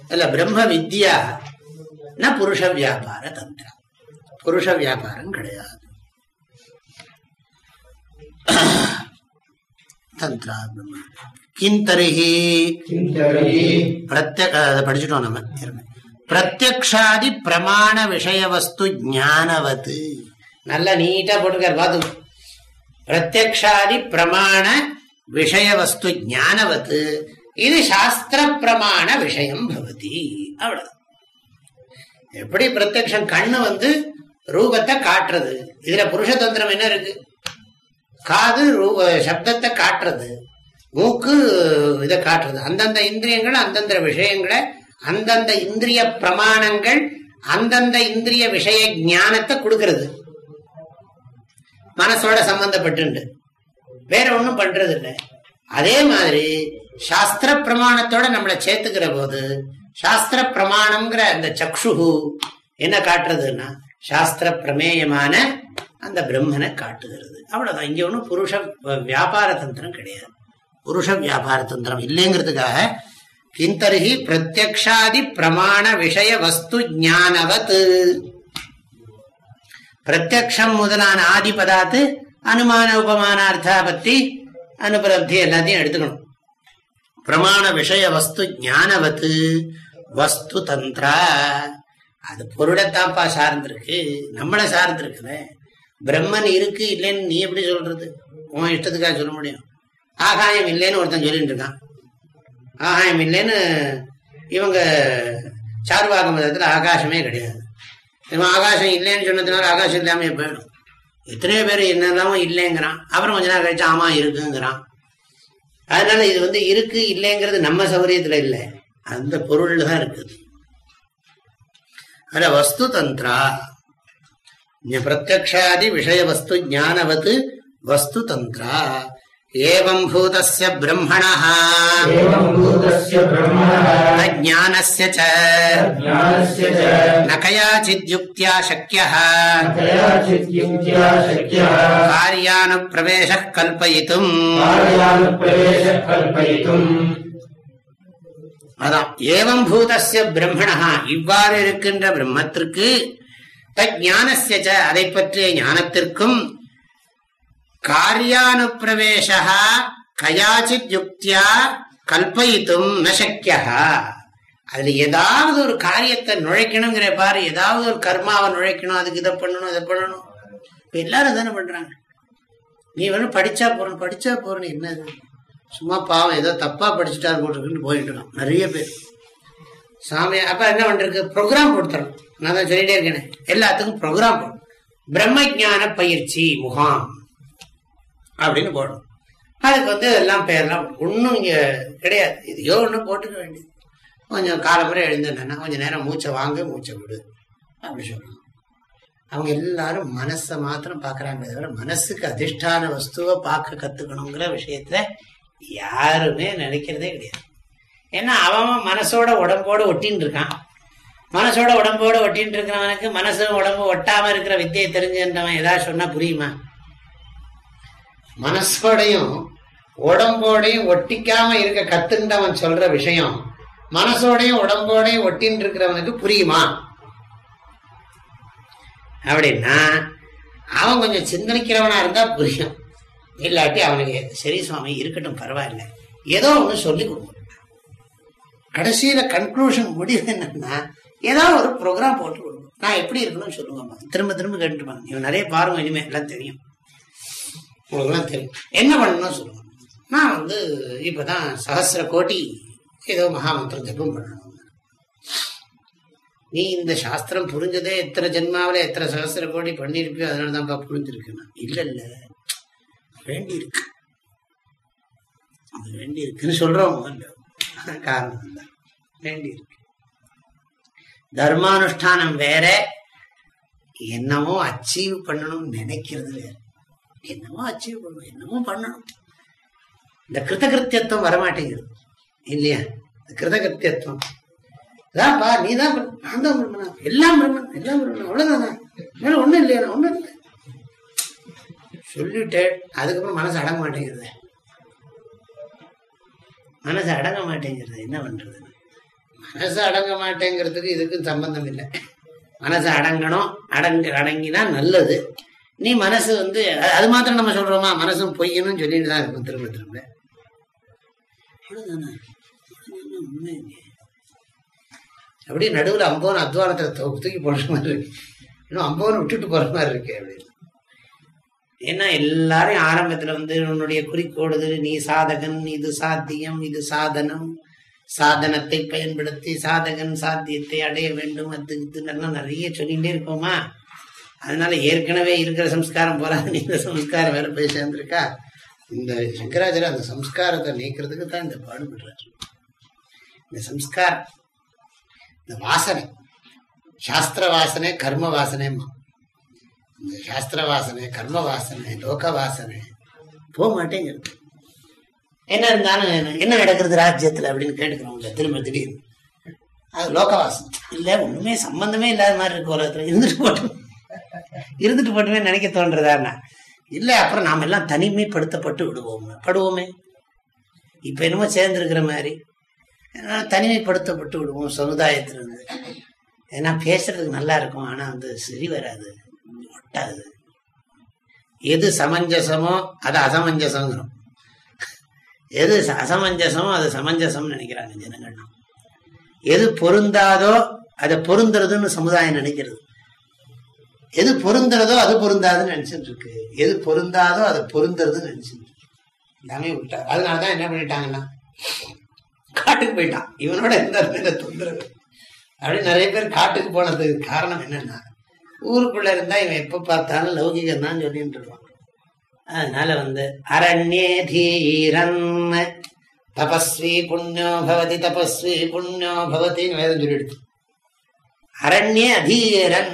அல்ல பிரம்ம வித்யா ந புருஷ வியாபார தந்திரம். புருஷ வியாபாரம் கிடையாது. தந்திரா பிரம்ம. கிந்தரிஹி பிரத்யக படிச்சுட்டோம் நம்ம. பிரத்யக்ஷாதி பிரமாண விஷய வஸ்து ஞானவத்து. நல்லா நீட்டா போட்டிருக்காரு பார்த்து பிரத்யக்ஷாதி பிரமாண விஷய வஸ்து ஞானவத்து இது சாஸ்திர பிரமாண விஷயம் பவதி. அவ்வளவு எப்படி பிரத்யக்ஷம் கண்ணு வந்து ரூபத்தை காட்டுறது? இதுல புருஷதந்திரம் என்ன இருக்கு? காது ரூப சப்தத்தை காட்டுறது. மூக்கு இதை காட்டுறது. அந்தந்த இந்திரியங்கள் அந்தந்த விஷயங்களை அந்தந்த இந்திரிய பிரமாணங்கள் அந்தந்த இந்திரிய விஷய ஞானத்தை கொடுக்கறது. மனசோட சம்பந்தப்பட்டு வேற ஒண்ணும் பண்றது இல்லை அதே மாதிரி சாஸ்திர பிரமாணத்தோட நம்மளை சேர்த்துக்கிற போது சாஸ்திர பிரமாணம்ங்கிற அந்த சக்ஷு என்ன காட்டுறதுன்னா சாஸ்திர பிரமேயமான அந்த பிரம்மனை காட்டுகிறது. அவ்வளவுதான். இங்க ஒன்றும் புருஷ வியாபார தந்திரம் கிடையாது. புருஷ வியாபார தந்திரம் இல்லைங்கிறதுக்காக கிந்தருகி பிரத்யக்ஷாதி பிரமாண விஷய வஸ்து ஞானவத். பிரத்யக்ஷம் முதலான ஆதி பதாத்து அனுமான உபமான அர்த்தாபத்தி அனுபலப்தி எல்லாத்தையும் எடுத்துக்கணும். பிரமாண விஷய வஸ்து ஞானவத்து வஸ்து தந்திரா. அது பொருளைத்தான்ப்பா சார்ந்திருக்கு. நம்மளை சார்ந்திருக்குல பிரம்மன் இருக்கு இல்லைன்னு நீ எப்படி சொல்றது? உன் இஷ்டத்துக்காக சொல்ல முடியும். ஆகாயம் இல்லைன்னு ஒருத்தன் சொல்லிட்டு இருக்கான். ஆகாயம் இல்லைன்னு இவங்க சார்வாக மதத்தில் ஆகாசமே கிடையாது. இவன் ஆகாசம் இல்லைன்னு சொன்னதுனால ஆகாசம் இல்லாம போயிடும். எத்தனையோ பேர் என்னெல்லாமோ இல்லைங்கிறான். அப்புறம் கொஞ்ச நேரம் கழிச்சு ஆமா இருக்குங்கிறான். அதனால இது வந்து இருக்கு இல்லைங்கிறது நம்ம சௌரியத்துல இல்லை. அந்த பொருள் தான் இருக்குது. அதுல வஸ்து தந்திரா. பிரத்யக்ஷாதி விஷய வஸ்து ஞானவத் வஸ்து தந்திரா. ஏவம் பூதஸ்ய பிரம்மணः एवं भूतस्य ब्रह्मणः அஜானஸ்ய ச ज्ञानस्य च न कयाचिद्युक्त्या शक्यः कयाचिद्युक्त्या शक्यः कार्यानुप्रवेशः कल्पयितुम् कार्यानुप्रवेशः कल्पयितुम् அதான் ஏவம் பூதஸ்ய பிரம்மணா இவ்வாறு இருக்கின்ற பிரம்மத்திற்கு தஜானஸ்ய ச அதை பற்றிய ஞானத்திற்கும் காரியானுப்பிரவேசா கயாச்சித் யுக்தியா கல்பயித்தும் நசக்கியா அதுல ஏதாவது ஒரு காரியத்தை நுழைக்கணுங்கிற பாரு ஏதாவது ஒரு கர்மாவை நுழைக்கணும் அதுக்கு இதை பண்ணணும் இதை பண்ணணும். இப்ப எல்லாரும் தானே பண்றாங்க. நீ வேணும் படிச்சா போறணும் படிச்சா போறணும் என்னது? சும்மா பாவம் ஏதோ தப்பா படிச்சுட்டாரு போட்டுருக்குன்னு போயிட்டு இருக்கான். நிறைய பேர். சாமி அப்ப என்ன பண்றது ப்ரோக்ராம் கொடுத்துறோம் நான் தான் சொல்லிட்டே இருக்கேன். எல்லாத்துக்கும் ப்ரோக்ராம் போடும் பிரம்ம ஞான பயிற்சி முகாம். அப்படின்னு போடும் அதுக்கு வந்து எல்லாம் பேர்லாம் ஒன்றும் இங்கே கிடையாது. இதையோ ஒன்று போட்டுக்க வேண்டியது. கொஞ்சம் காலமுறை எழுந்துன்னா கொஞ்சம் நேரம் மூச்சை வாங்க மூச்சை விடு. அப்படி சொல்லணும். அவங்க எல்லாரும் மனசை மாத்திரம் பார்க்குறாங்களே தவிர மனசுக்கு அதிஷ்டான வஸ்துவை பார்க்க கற்றுக்கணுங்கிற விஷயத்துல யாருமே நினைக்கிறதே கிடையாது. ஏன்னா அவன் மனசோட உடம்போட ஒட்டின்னு இருக்கான். மனசோட உடம்போட ஒட்டின்னு இருக்கிறவனுக்கு மனசு உடம்பு ஒட்டாமல் இருக்கிற வித்தியை தெரிஞ்சுன்றவன் ஏதாவது சொன்னால் புரியுமா? மனசோடையும் உடம்போடையும் ஒட்டிக்காம இருக்க கத்துண்டவன் சொல்ற விஷயம் மனசோடையும் உடம்போடையும் ஒட்டின்னு இருக்கிறவனுக்கு புரியுமா? அப்படின்னா அவன் கொஞ்சம் சிந்தனிக்கிறவனா இருந்தா புரியும். இல்லாட்டி அவனுக்கு சரி சுவாமி இருக்கட்டும் பரவாயில்ல. ஏதோ ஒண்ணு சொல்லி கொடுக்கும் கடைசியில கன்க்ளூஷன் முடிவு என்னன்னா ஏதாவது ஒரு ப்ரோக்ராம் போட்டு கொடுக்கணும். நான் எப்படி இருக்கணும்னு சொல்லுங்கம்மா திரும்ப திரும்ப கேட்டுப்பாங்க இவன் நிறைய பாருங்க இனிமே எல்லாம் தெரியும். உங்களுக்குலாம் தெரியும். என்ன பண்ணணும்னு சொல்லுவோம் நான் வந்து இப்பதான் சகசிர கோடி ஏதோ மகாமந்திரம் ஜபம் பண்ணணும். நீ இந்த சாஸ்திரம் புரிஞ்சதே எத்தனை ஜென்மாவில எத்தனை சகசிர கோடி பண்ணியிருப்பியோ அதனால தான்ப்பா புரிஞ்சிருக்கேன் இல்ல இல்ல. வேண்டி இருக்கு அது வேண்டி இருக்குன்னு சொல்றோம் இல்லை. அதான் காரணம். தான் வேண்டி இருக்கு தர்மானுஷ்டானம் வேற. என்னமோ அச்சீவ் பண்ணணும்னு நினைக்கிறது வேற என்னமோ அச்சீவ் பண்ணணும் என்னமோ பண்ணணும். இந்த கிருதகிருத்தியத்துவம் வரமாட்டேங்கிறது இல்லையா? இந்த கிருதகிருத்தியத்துவம் அதான்ப்பா நீ தான் நான் தான் பிரம்மனா எல்லாம் பிரம்மன் எல்லாம் பிரம்மன் அவ்வளவுதானா? மேல ஒண்ணும் இல்லையா ஒண்ணும் இல்லை. சொல்லிட்டேன் அதுக்கப்புறம் மனசு அடங்க மாட்டேங்கிறது மனசு அடங்க மாட்டேங்கிறது என்ன பண்றது? மனசு அடங்க மாட்டேங்கிறதுக்கு இதுக்கும் சம்பந்தம் இல்லை. மனசு அடங்கணும் அடங்க அடங்கினா நல்லது. நீ மனசு வந்து அது- மாத்திரம் நம்ம சொல்றோமா? மனசும் பொய்யணும் சொல்லிட்டு தான் இருக்கும் திரும்ப திரும்ப. அப்படியே நடுவில் அம்போன் அத்வானத்தை தூக்கி போடுற மாதிரி இருக்கு. இன்னும் அம்போன் விட்டுட்டு போற மாதிரி இருக்கு அப்படின்னு. ஏன்னா எல்லாரையும் ஆரம்பத்துல வந்து உன்னுடைய குறிக்கோடுது நீ சாதகன் இது சாத்தியம் இது சாதனம். சாதனத்தை பயன்படுத்தி சாதகன் சாத்தியத்தை அடைய வேண்டும் அது இதுன்னு நிறைய சொல்லிகிட்டே இருக்கோமா? அதனால ஏற்கனவே இருக்கிற சம்ஸ்காரம் போறாது இந்த சம்ஸ்காரம் வேற போய் சேர்ந்திருக்கா? இந்த சங்கராச்சாரிய அந்த சம்ஸ்காரத்தை நீக்கிறதுக்கு தான் இந்த பாடுபடுறார். இந்த சம்ஸ்காரம் இந்த வாசனை சாஸ்திர வாசனை கர்ம வாசனைமா இந்த சாஸ்திர வாசனை கர்ம வாசனை லோக வாசனை போக மாட்டேங்கிறது என்ன இருந்தாலும் என்ன- நடக்கிறது ராஜ்யத்தில் அப்படின்னு கேட்டுக்கிறோம். திரும்ப திடீர்னு. அது லோக வாசனை. இல்லை ஒண்ணுமே சம்பந்தமே இல்லாத மாதிரி இருக்கு உலகத்துல. இருந்துட்டு போட்டோம் இருந்துட்டு போட்டுமே நினைக்க தோன்றதாண்ணா இல்லை அப்புறம் நாம எல்லாம் தனிமைப்படுத்தப்பட்டு விடுவோம். படுவோமே. இப்ப என்னமோ சேர்ந்துருக்கிற மாதிரி. தனிமைப்படுத்தப்பட்டு விடுவோம் சமுதாயத்திலிருந்து. ஏன்னா பேசுறதுக்கு நல்லா இருக்கும். ஆனா வந்து சரி வராது. ஒட்டாது. எது சமஞ்சசமோ அது அசமஞ்சசங்கிறோம். எது அசமஞ்சசமோ அது சமஞ்சசம்னு நினைக்கிறாங்க ஜனங்கள்லாம் எது பொருந்தாதோ அதை பொருந்துறதுன்னு சமுதாயம் நினைக்கிறது. எது பொருந்துறதோ அது பொருந்தாதுன்னு நினைச்சிட்டு இருக்கு எது பொருந்தாதோ அது பொருந்துறதுன்னு நினைச்சிட்டு இருக்கு எல்லாமே விட்டார். அதனாலதான் என்ன பண்ணிட்டாங்கன்னா காட்டுக்கு போயிட்டான். இவனோட எந்த தொந்தரவு? அப்படி நிறைய பேர் காட்டுக்கு போனதுக்கு காரணம் என்னன்னா ஊருக்குள்ள இருந்தா இவன் எப்ப பார்த்தாலும் லௌகிகம் தான் சொல்லிட்டு இருப்பான். அதனால வந்து அரண்யே தீரன் தபஸ்வி புண்ணியோ பவதி தபஸ்வி புண்ணியோ பவதின்னு வேதம் சொல்லிடுது அரண்யே அதீரன்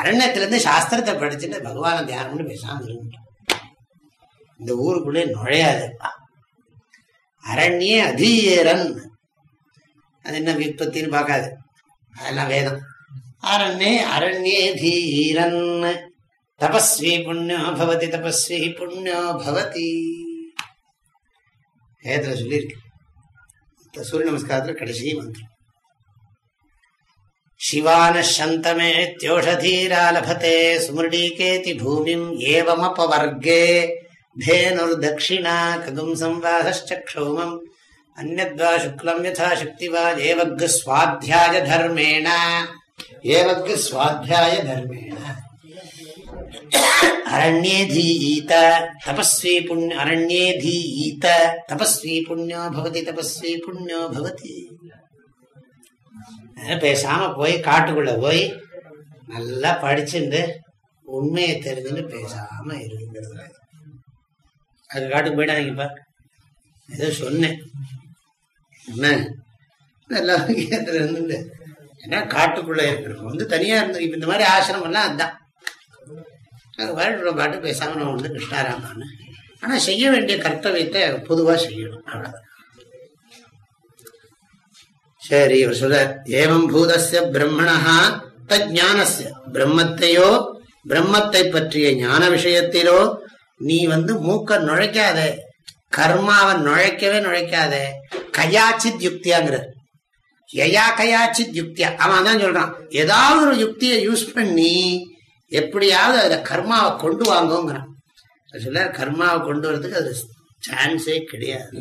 அரண்யத்துல இருந்து சாஸ்திரத்தை படிச்சுட்டு பகவான தியானம்னு பேசாமல் இருந்துட்டான். இந்த ஊருக்குள்ளே நுழையாதுப்பா. அரண்யே அதீரன் அது என்ன விற்பத்தின்னு பார்க்காது. அதெல்லாம் வேதம். அரண்யே அரண்யே தீரன் தபஸ்வி புண்ணியோ பவதி தபஸ்வி புண்ணியோ பவதி. வேதத்தில் சொல்லியிருக்கு. சூரிய நமஸ்காரத்தில் கடைசி மந்திரம். शिवानशन्तमेत्योषधीरा लभते स्मृडीकेति भूमिम् एवमपवर्गे धेनुर्दक्षिणा खगुम् संवाहश्चक्षौमम् अन्यद्वा शुक्लम् यथा शक्तिवा एवग्स्वाध्यायधर्मेण एवग्स्वाध्यायधर्मेण अरण्ये धीत तपस्वी पुण्य अरण्ये धीत तपस्वी पुण्यो भवति तपस्वी पुण्यो भवति அதனால பேசாம போய் காட்டுக்குள்ள போய் நல்லா படிச்சுட்டு உண்மையை தெரிஞ்சுட்டு பேசாம இருக்கிறது அது காட்டுக்கு போயிடாதீங்கப்பா ஏதோ சொன்னேன். என்ன? நல்லா கேத்துல இருந்துட்டு ஏன்னா காட்டுக்குள்ள இருக்கிறவங்க வந்து தனியா இருந்து இப்ப இந்த மாதிரி ஆசிரமம் எல்லாம் அதுதான் அது வாழ்ற பாட்டு பேசாம நம்ம வந்து கிருஷ்ணாராமான்னு ஆனா செய்ய வேண்டிய கர்த்தவியத்தை பொதுவா செய்யணும். அவ்வளவுதான். சரி இவர் சொல்ற ஏவம் பூதஸ்ய பிரம்மணா தஜானஸ்ய பிரம்மத்தையோ பிரம்மத்தை பற்றிய ஞான விஷயத்திலோ நீ வந்து மூக்க நுழைக்காத கர்மாவை நுழைக்கவே நுழைக்காத கயாச்சித் யுக்தியாங்கிறார். எயா கயாச்சித் யுக்தியா? அவன் தான் சொல்றான் ஏதாவது ஒரு யுக்தியை யூஸ் பண்ணி எப்படியாவது அதுல கர்மாவை கொண்டு வாங்கோங்கிறான். சொல்ல கர்மாவை கொண்டு வரதுக்கு அது சான்ஸே கிடையாது.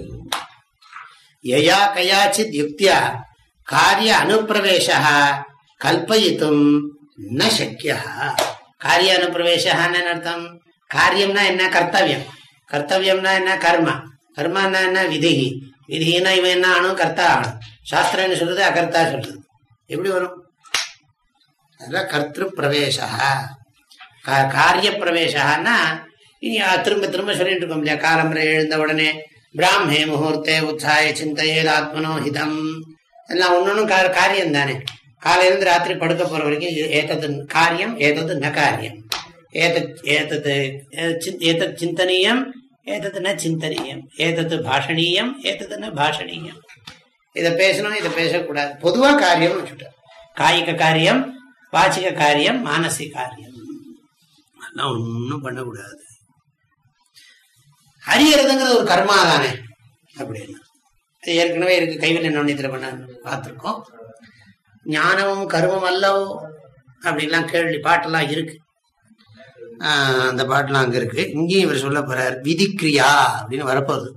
எயா கயாச்சித் யுக்தியா? காரிய அனுப்பிரவேசா கல்பயித்தும் ந சக்கியா காரிய அனுப்பிரவேசான்னு அர்த்தம் காரியம்னா என்ன கர்த்தவியம் கர்த்தவியம்னா என்ன கர்மா கர்மானா என்ன விதிகி விதினா இவன் என்ன ஆனும் கர்த்தா ஆனும் சாஸ்திரம்னு சொல்றது அகர்த்தா சொல்றது எப்படி வரும் அதெல்லாம் கர்த்திரு பிரவேசா காரிய பிரவேசான்னா இனி திரும்ப திரும்ப சொல்லிட்டு இருக்கோம் இல்லையா காலம்பரை எழுந்த உடனே பிராமே முகூர்த்தே உத்தாய சிந்தையே ஆத்மனோ ஹிதம் எல்லாம் ஒன்னொன்னும் காரியம் தானே. காலையிலிருந்து ராத்திரி படுக்க போற வரைக்கும் ஏத்தது காரியம் ஏதது ந காரியம். ஏதத் ஏதது ஏதத் சிந்தனீயம் ஏதது ந சிந்தனீயம். ஏதது பாஷணீயம் ஏதது ந பாஷணீயம். இதை பேசணும் இதை பேசக்கூடாது. பொதுவா காரியம் வச்சுட்டார் காய்க காரியம் வாச்சிக காரியம் மானசிக காரியம். அதெல்லாம் ஒன்றும் பண்ணக்கூடாது. அறியறதுங்கிறது ஒரு கர்மா தானே. அப்படின்னா. ஏற்கனவே இருக்கு. கைவல்ய நவனியத்தில் பண்ண பார்த்துருக்கோம். ஞானமும் கருமம் அல்லவோ? அப்படின்லாம் கேள்வி பாட்டெல்லாம் இருக்கு. அந்த பாட்டெல்லாம் அங்கே இருக்கு. இங்கேயும் இவர் சொல்ல போறார் விதிக்ரியா அப்படின்னு வரப்போகுது.